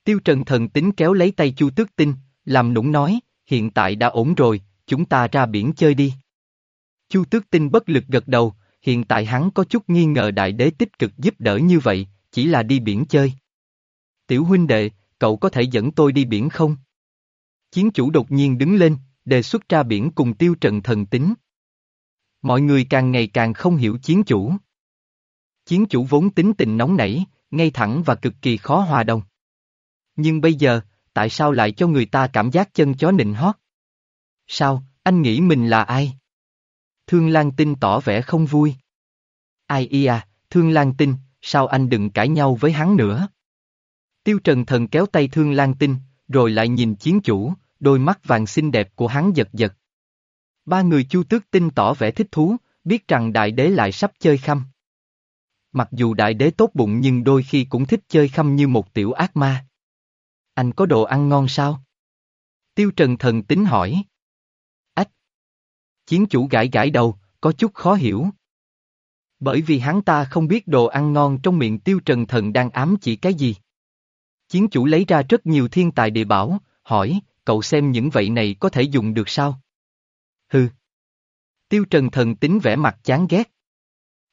Speaker 1: Tiêu Trần thần tính kéo lấy tay Chu Tước Tinh, làm nũng nói, hiện tại đã ổn rồi, chúng ta ra biển chơi đi. Chu Tước Tinh bất lực gật đầu, hiện tại hắn có chút nghi ngờ đại đế tích cực giúp đỡ như vậy, chỉ là đi biển chơi. Tiểu huynh đệ, cậu có thể dẫn tôi đi biển không? Chiến chủ đột nhiên đứng lên, đề xuất ra biển cùng tiêu trần thần tính. Mọi người càng ngày càng không hiểu chiến chủ. Chiến chủ vốn tính tình nóng nảy, ngay thẳng và cực kỳ khó hòa đồng. Nhưng bây giờ, tại sao lại cho người ta cảm giác chân chó nịnh hót? Sao, anh nghĩ mình là ai? Thương Lan Tinh tỏ vẻ không vui. Ai ia, à, Thương Lan Tinh, sao anh đừng cãi nhau với hắn nữa? Tiêu Trần Thần kéo tay Thương Lan Tinh, rồi lại nhìn chiến chủ, đôi mắt vàng xinh đẹp của hắn giật giật. Ba người Chu Tước Tinh tỏ vẻ thích thú, biết rằng đại đế lại sắp chơi khăm. Mặc dù đại đế tốt bụng nhưng đôi khi cũng thích chơi khăm như một tiểu ác ma. Anh có đồ ăn ngon sao? Tiêu Trần Thần tính hỏi. Ách! Chiến chủ gãi gãi đầu, có chút khó hiểu. Bởi vì hắn ta không biết đồ ăn ngon trong miệng Tiêu Trần Thần đang ám chỉ cái gì. Chiến chủ lấy ra rất nhiều thiên tài địa bảo, hỏi, cậu xem những vậy này có thể dùng được sao? Hừ. Tiêu Trần Thần tính vẻ mặt chán ghét.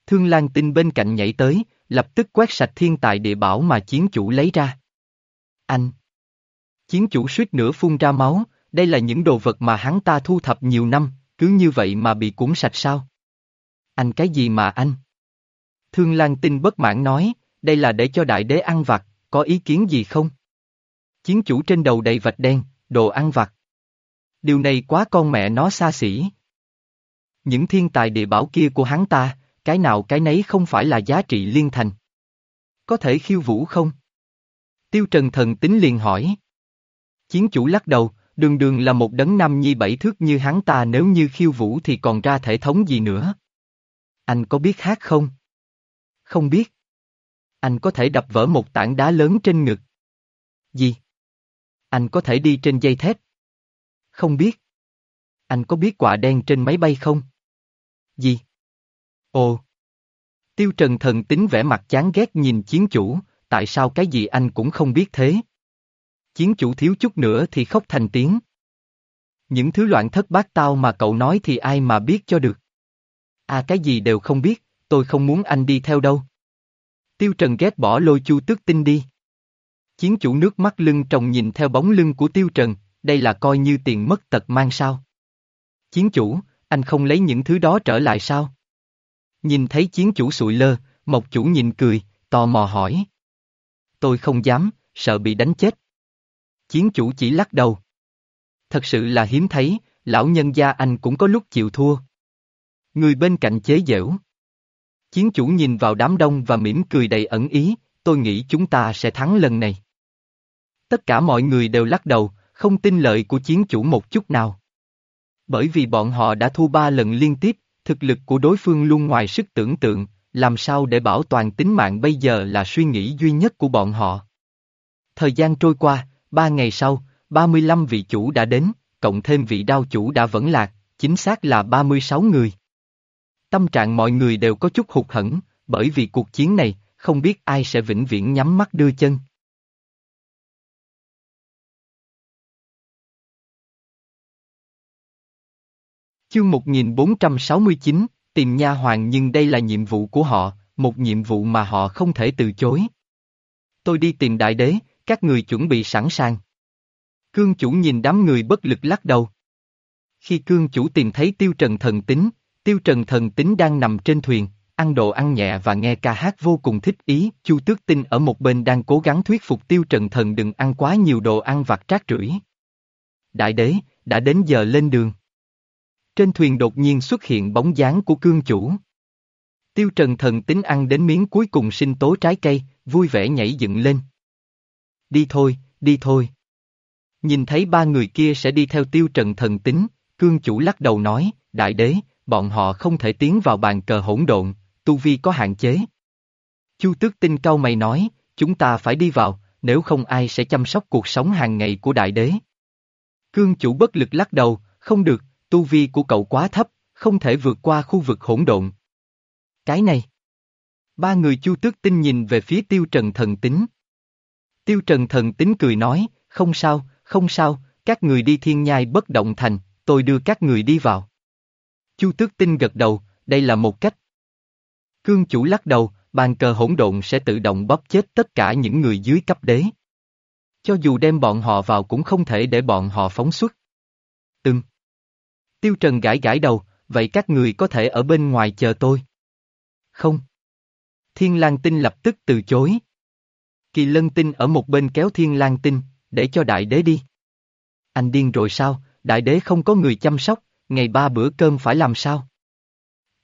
Speaker 1: Thương Lan Tinh bên cạnh nhảy tới, lập tức quét sạch thiên tài địa bảo mà chiến chủ lấy ra. Anh! Chiến chủ suýt nữa phun ra máu, đây là những đồ vật mà hắn ta thu thập nhiều năm, cứ như vậy mà bị cuốn sạch sao? Anh cái gì mà anh? Thương Lan Tinh bất mãn nói, đây là để cho đại đế ăn vặt, có ý kiến gì không? Chiến chủ trên đầu đầy vạch đen, đồ ăn vặt. Điều này quá con mẹ nó xa xỉ. Những thiên tài địa bảo kia của hắn ta, cái nào cái nấy không phải là giá trị liên thành. Có thể khiêu vũ không? Tiêu Trần thần tính liền hỏi. Chiến chủ lắc đầu, đường đường là một đấng nam nhi bảy thước như hắn ta nếu như khiêu vũ thì còn ra thể thống gì nữa. Anh có biết hát không? Không biết. Anh có thể đập vỡ một tảng đá lớn trên ngực. Gì? Anh có thể đi trên dây thép. Không biết. Anh có biết quả đen trên máy bay không? Gì? Ồ. Tiêu Trần thần tính vẻ mặt chán ghét nhìn chiến chủ, tại sao cái gì anh cũng không biết thế? Chiến chủ thiếu chút nữa thì khóc thành tiếng. Những thứ loạn thất bát tao mà cậu nói thì ai mà biết cho được. À cái gì đều không biết, tôi không muốn anh đi theo đâu. Tiêu Trần ghét bỏ lôi chu tước tinh đi. Chiến chủ nước mắt lưng trồng nhìn theo bóng lưng của Tiêu Trần, đây là coi như tiền mất tật mang sao. Chiến chủ, anh không lấy những thứ đó trở lại sao? Nhìn thấy chiến chủ sụi lơ, Mộc chủ nhìn cười, tò mò hỏi. Tôi không dám, sợ bị đánh chết. Chiến chủ chỉ lắc đầu. Thật sự là hiếm thấy, lão nhân gia anh cũng có lúc chịu thua. Người bên cạnh chế giễu. Chiến chủ nhìn vào đám đông và mỉm cười đầy ẩn ý, tôi nghĩ chúng ta sẽ thắng lần này. Tất cả mọi người đều lắc đầu, không tin lợi của chiến chủ một chút nào. Bởi vì bọn họ đã thua ba lần liên tiếp, thực lực của đối phương luôn ngoài sức tưởng tượng, làm sao để bảo toàn tính mạng bây giờ là suy nghĩ duy nhất của bọn họ. Thời gian trôi qua, ba ngày sau, 35 vị chủ đã đến, cộng thêm vị đao chủ đã vẫn lạc, chính xác là 36 người. Tâm trạng mọi người đều có chút hụt hẫng, bởi vì cuộc chiến này, không biết ai sẽ vĩnh viễn nhắm mắt đưa chân. Chương 1469, tìm nha hoàng nhưng đây là nhiệm vụ của họ, một nhiệm vụ mà họ không thể từ chối. Tôi đi tìm đại đế, các người chuẩn bị sẵn sàng. Cương chủ nhìn đám người bất lực lắc đầu. Khi cương chủ tìm thấy tiêu trần thần tính, tiêu trần thần tính đang nằm trên thuyền, ăn đồ ăn nhẹ và nghe ca hát vô cùng thích ý, Chu Tước Tinh ở một bên đang cố gắng thuyết phục tiêu trần thần đừng ăn quá nhiều đồ ăn vặt trát rưởi. Đại đế, đã đến giờ lên đường. Trên thuyền đột nhiên xuất hiện bóng dáng của cương chủ. Tiêu trần thần tính ăn đến miếng cuối cùng sinh tố trái cây, vui vẻ nhảy dựng lên. Đi thôi, đi thôi. Nhìn thấy ba người kia sẽ đi theo tiêu trần thần tính, cương chủ lắc đầu nói, đại đế, bọn họ không thể tiến vào bàn cờ hỗn độn, tu vi có hạn chế. Chu tước tinh cao mày nói, chúng ta phải đi vào, nếu không ai sẽ chăm sóc cuộc sống hàng ngày của đại đế. Cương chủ bất lực lắc đầu, không được, tu vi của cậu quá thấp, không thể vượt qua khu vực hỗn độn. Cái này. Ba người chu tước tinh nhìn về phía tiêu trần thần tính. Tiêu trần thần tính cười nói, không sao, không sao, các người đi thiên nhai bất động thành, tôi đưa các người đi vào. Chu tước tinh gật đầu, đây là một cách. Cương chủ lắc đầu, bàn cờ hỗn độn sẽ tự động bóp chết tất cả những người dưới cấp đế. Cho dù đem bọn họ vào cũng không thể để bọn họ phóng xuất. Ừm. Tiêu Trần gãi gãi đầu, vậy các người có thể ở bên ngoài chờ tôi. Không. Thiên lang tinh lập tức từ chối. Kỳ lân tinh ở một bên kéo thiên lang tinh, để cho đại đế đi. Anh điên rồi sao, đại đế không có người chăm sóc, ngày ba bữa cơm phải làm sao?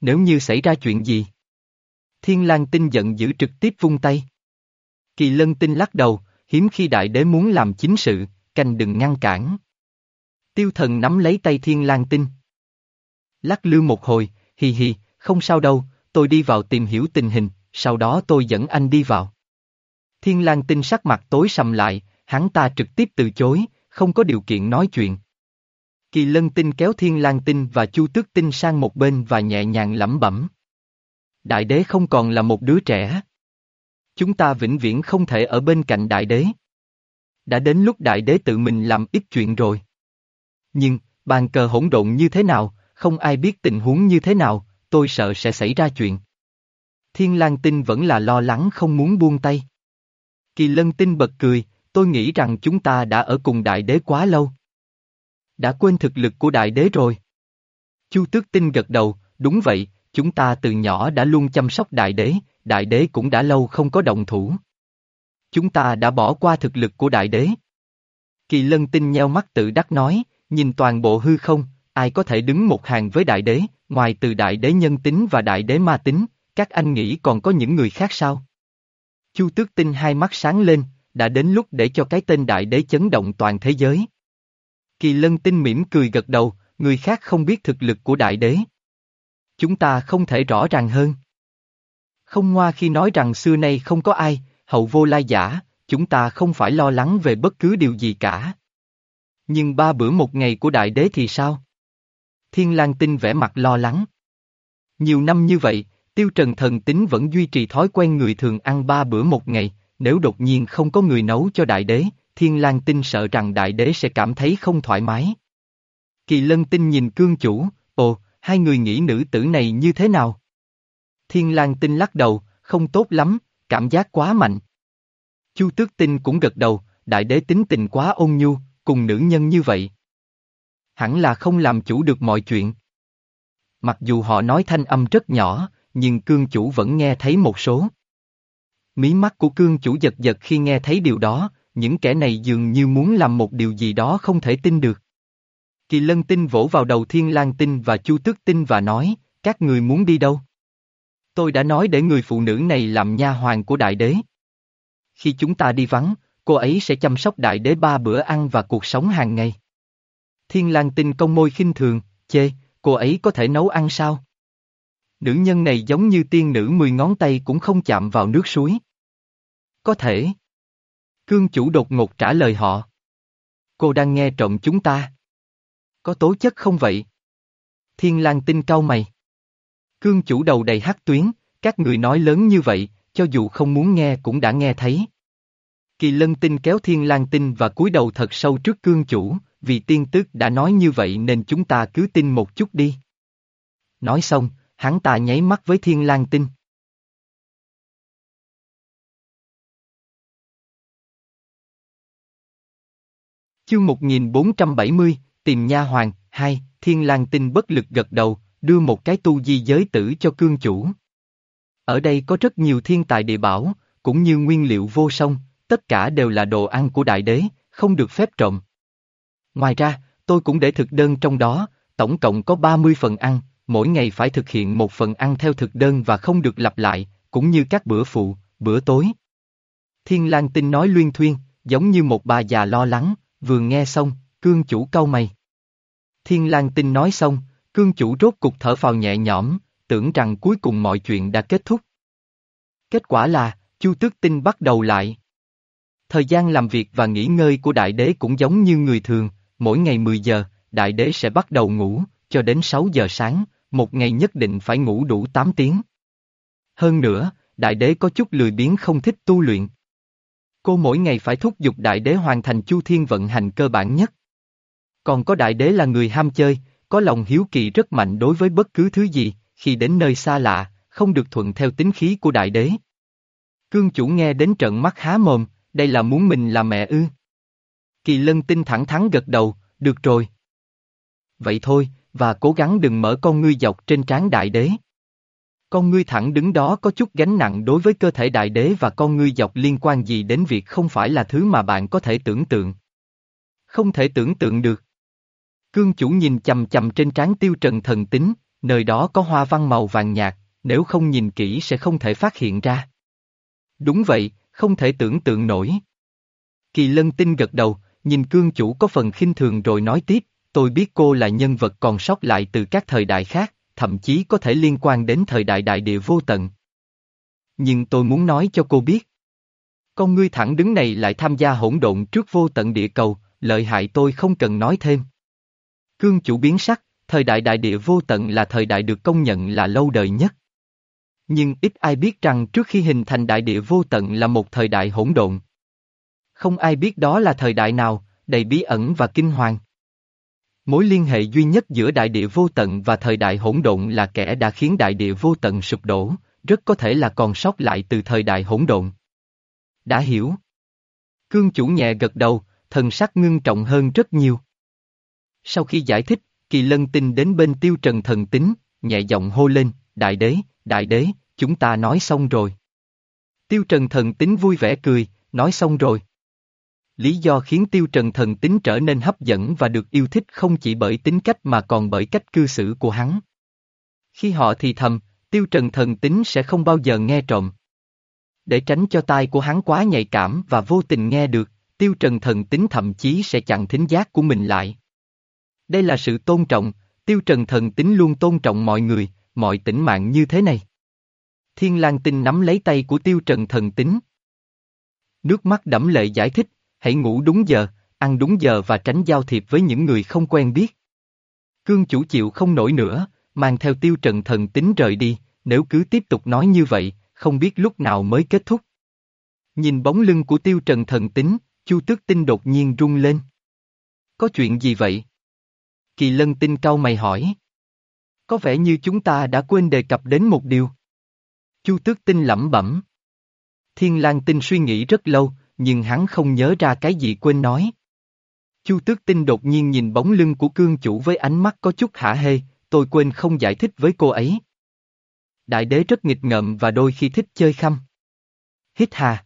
Speaker 1: Nếu như xảy ra chuyện gì? Thiên lang tinh giận dữ trực tiếp vung tay. Kỳ lân tinh lắc đầu, hiếm khi đại đế muốn làm chính sự, canh đừng ngăn cản. Tiêu thần nắm lấy tay thiên lang tinh. Lắc lư một hồi, hì hì, không sao đâu, tôi đi vào tìm hiểu tình hình, sau đó tôi dẫn anh đi vào. Thiên lang tinh sắc mặt tối sầm lại, hắn ta trực tiếp từ chối, không có điều kiện nói chuyện. Kỳ lân tinh kéo thiên lang tinh và chu tước tinh sang một bên và nhẹ nhàng lẩm bẩm. Đại đế không còn là một đứa trẻ. Chúng ta vĩnh viễn không thể ở bên cạnh đại đế. Đã đến lúc đại đế tự mình làm ít chuyện rồi. Nhưng, bàn cờ hỗn độn như thế nào, không ai biết tình huống như thế nào, tôi sợ sẽ xảy ra chuyện. Thiên lang tinh vẫn là lo lắng không muốn buông tay. Kỳ lân tinh bật cười, tôi nghĩ rằng chúng ta đã ở cùng đại đế quá lâu. Đã quên thực lực của đại đế rồi. Chu tước tinh gật đầu, đúng vậy, chúng ta từ nhỏ đã luôn chăm sóc đại đế, đại đế cũng đã lâu không có động thủ. Chúng ta đã bỏ qua thực lực của đại đế. Kỳ lân tinh nheo mắt tự đắc nói, nhìn toàn bộ hư không, ai có thể đứng một hàng với đại đế, ngoài từ đại đế nhân tính và đại đế ma tính, các anh nghĩ còn có những người khác sao? Chu tước tinh hai mắt sáng lên, đã đến lúc để cho cái tên đại đế chấn động toàn thế giới. Kỳ lân tinh mỉm cười gật đầu, người khác không biết thực lực của đại đế. Chúng ta không thể rõ ràng hơn. Không ngoa khi nói rằng xưa nay không có ai, hậu vô lai giả, chúng ta không phải lo lắng về bất cứ điều gì cả. Nhưng ba bữa một ngày của đại đế thì sao? Thiên lang tinh vẻ mặt lo lắng. Nhiều năm như vậy, tiêu trần thần tính vẫn duy trì thói quen người thường ăn ba bữa một ngày, nếu đột nhiên không có người nấu cho đại đế, thiên lang tinh sợ rằng đại đế sẽ cảm thấy không thoải mái. Kỳ lân tinh nhìn cương chủ, ồ, hai người nghĩ nữ tử này như thế nào? Thiên lang tinh lắc đầu, không tốt lắm, cảm giác quá mạnh. Chu tước tinh cũng gật đầu, đại đế tính tình quá ôn nhu, cùng nữ nhân như vậy. Hẳn là không làm chủ được mọi chuyện. Mặc dù họ nói thanh âm rất nhỏ, nhưng cương chủ vẫn nghe thấy một số. Mí mắt của cương chủ giật giật khi nghe thấy điều đó, những kẻ này dường như muốn làm một điều gì đó không thể tin được. Kỳ lân tinh vỗ vào đầu thiên lang tinh và chu tước tinh và nói, các người muốn đi đâu? Tôi đã nói để người phụ nữ này làm nha hoàng của đại đế. Khi chúng ta đi vắng, cô ấy sẽ chăm sóc đại đế ba bữa ăn và cuộc sống hàng ngày. Thiên lang tinh công môi khinh thường, chê, cô ấy có thể nấu ăn sao? Nữ nhân này giống như tiên nữ mười ngón tay cũng không chạm vào nước suối. Có thể. Cương chủ đột ngột trả lời họ. Cô đang nghe trộm chúng ta. Có tố chất không vậy? Thiên lang tinh cau mày. Cương chủ đầu đầy hắc tuyến, các người nói lớn như vậy, cho dù không muốn nghe cũng đã nghe thấy. Kỳ lân tinh kéo thiên lang tinh và cúi đầu thật sâu trước cương chủ, vì tiên tước đã nói như vậy nên chúng ta cứ tin một chút đi. Nói xong, hắn ta nháy mắt với thiên lang tinh. Chương 1470, tìm nha hoàng, hai, thiên lang tinh bất lực gật đầu, đưa một cái tu di giới tử cho cương chủ. Ở đây có rất nhiều thiên tài địa bảo, cũng như nguyên liệu vô song, tất cả đều là đồ ăn của đại đế, không được phép trộm. Ngoài ra, tôi cũng để thực đơn trong đó, tổng cộng có 30 phần ăn, mỗi ngày phải thực hiện một phần ăn theo thực đơn và không được lặp lại, cũng như các bữa phụ, bữa tối. Thiên lang tinh nói luyên thuyên, giống như một bà già lo lắng, vừa nghe xong, cương chủ cau mày. Thiên lang tinh nói xong, cương chủ rốt cục thở phào nhẹ nhõm, tưởng rằng cuối cùng mọi chuyện đã kết thúc. Kết quả là, Chu Tước Tinh bắt đầu lại. Thời gian làm việc và nghỉ ngơi của đại đế cũng giống như người thường, mỗi ngày 10 giờ, đại đế sẽ bắt đầu ngủ, cho đến 6 giờ sáng, một ngày nhất định phải ngủ đủ 8 tiếng. Hơn nữa, đại đế có chút lười biếng không thích tu luyện. Cô mỗi ngày phải thúc giục đại đế hoàn thành chu thiên vận hành cơ bản nhất. Còn có đại đế là người ham chơi, có lòng hiếu kỳ rất mạnh đối với bất cứ thứ gì, khi đến nơi xa lạ, không được thuận theo tính khí của đại đế. Cương chủ nghe đến trận mắt há mồm, đây là muốn mình là mẹ ư. Kỳ lân tinh thẳng thắn gật đầu, được rồi. Vậy thôi, và cố gắng đừng mở con ngươi dọc trên trán đại đế. Con ngươi thẳng đứng đó có chút gánh nặng đối với cơ thể đại đế và con ngươi dọc liên quan gì đến việc không phải là thứ mà bạn có thể tưởng tượng. Không thể tưởng tượng được. Cương chủ nhìn chầm chầm trên trán tiêu trần thần tính, nơi đó có hoa văn màu vàng nhạt, nếu không nhìn kỹ sẽ không thể phát hiện ra. Đúng vậy, không thể tưởng tượng nổi. Kỳ lân tinh gật đầu, nhìn cương chủ có phần khinh thường rồi nói tiếp, tôi biết cô là nhân vật còn sót lại từ các thời đại khác, thậm chí có thể liên quan đến thời đại đại địa vô tận. Nhưng tôi muốn nói cho cô biết. Con ngươi thẳng đứng này lại tham gia hỗn độn trước vô tận địa cầu, lợi hại tôi không cần nói thêm. Cương chủ biến sắc, thời đại đại địa vô tận là thời đại được công nhận là lâu đời nhất. Nhưng ít ai biết rằng trước khi hình thành đại địa vô tận là một thời đại hỗn độn. Không ai biết đó là thời đại nào, đầy bí ẩn và kinh hoàng. Mối liên hệ duy nhất giữa đại địa vô tận và thời đại hỗn độn là kẻ đã khiến đại địa vô tận sụp đổ, rất có thể là còn sót lại từ thời đại hỗn độn. Đã hiểu. Cương chủ nhẹ gật đầu, thần sắc ngưng trọng hơn rất nhiều. Sau khi giải thích, kỳ lân tinh đến bên tiêu trần thần tính, nhẹ giọng hô lên, đại đế, đại đế, chúng ta nói xong rồi. Tiêu trần thần tính vui vẻ cười, nói xong rồi. Lý do khiến tiêu trần thần tính trở nên hấp dẫn và được yêu thích không chỉ bởi tính cách mà còn bởi cách cư xử của hắn. Khi họ thì thầm, tiêu trần thần tính sẽ không bao giờ nghe trộm. Để tránh cho tai của hắn quá nhạy cảm và vô tình nghe được, tiêu trần thần tính thậm chí sẽ chặn thính giác của mình lại. Đây là sự tôn trọng, tiêu trần thần tính luôn tôn trọng mọi người, mọi tĩnh mạng như thế này. Thiên lang tinh nắm lấy tay của tiêu trần thần tính. Nước mắt đẫm lệ giải thích, hãy ngủ đúng giờ, ăn đúng giờ và tránh giao thiệp với những người không quen biết. Cương chủ chịu không nổi nữa, mang theo tiêu trần thần tính rời đi, nếu cứ tiếp tục nói như vậy, không biết lúc nào mới kết thúc. Nhìn bóng lưng của tiêu trần thần tính, chu tước tinh đột nhiên rung lên. Có chuyện gì vậy? Kỳ lân tinh cau mày hỏi. Có vẻ như chúng ta đã quên đề cập đến một điều. Chu tước tinh lẩm bẩm. Thiên lang tinh suy nghĩ rất lâu, nhưng hắn không nhớ ra cái gì quên nói. Chu tước tinh đột nhiên nhìn bóng lưng của cương chủ với ánh mắt có chút hả hê, tôi quên không giải thích với cô ấy. Đại đế rất nghịch ngợm và đôi khi thích chơi khăm. Hít hà.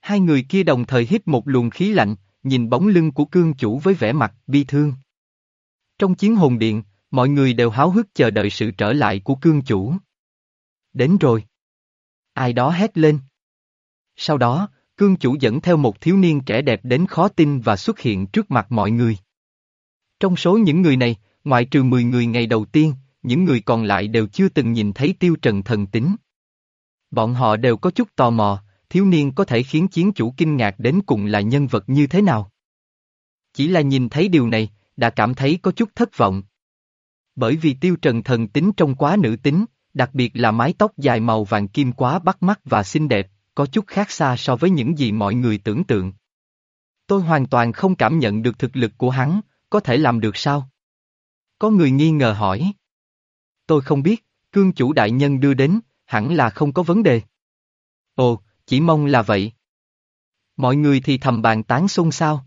Speaker 1: Hai người kia đồng thời hít một luồng khí lạnh, nhìn bóng lưng của cương chủ với vẻ mặt bi thương. Trong chiến hồn điện, mọi người đều háo hức chờ đợi sự trở lại của cương chủ. Đến rồi. Ai đó hét lên. Sau đó, cương chủ dẫn theo một thiếu niên trẻ đẹp đến khó tin và xuất hiện trước mặt mọi người. Trong số những người này, ngoại trừ 10 người ngày đầu tiên, những người còn lại đều chưa từng nhìn thấy tiêu trần thần tính. Bọn họ đều có chút tò mò, thiếu niên có thể khiến chiến chủ kinh ngạc đến cùng là nhân vật như thế nào. Chỉ là nhìn thấy điều này, đã cảm thấy có chút thất vọng. Bởi vì tiêu trần thần tính trong quá nữ tính, đặc biệt là mái tóc dài màu vàng kim quá bắt mắt và xinh đẹp, có chút khác xa so với những gì mọi người tưởng tượng. Tôi hoàn toàn không cảm nhận được thực lực của hắn, có thể làm được sao? Có người nghi ngờ hỏi. Tôi không biết, cương chủ đại nhân đưa đến, hẳn là không có vấn đề. Ồ, chỉ mong là vậy. Mọi người thì thầm bàn tán xôn xao.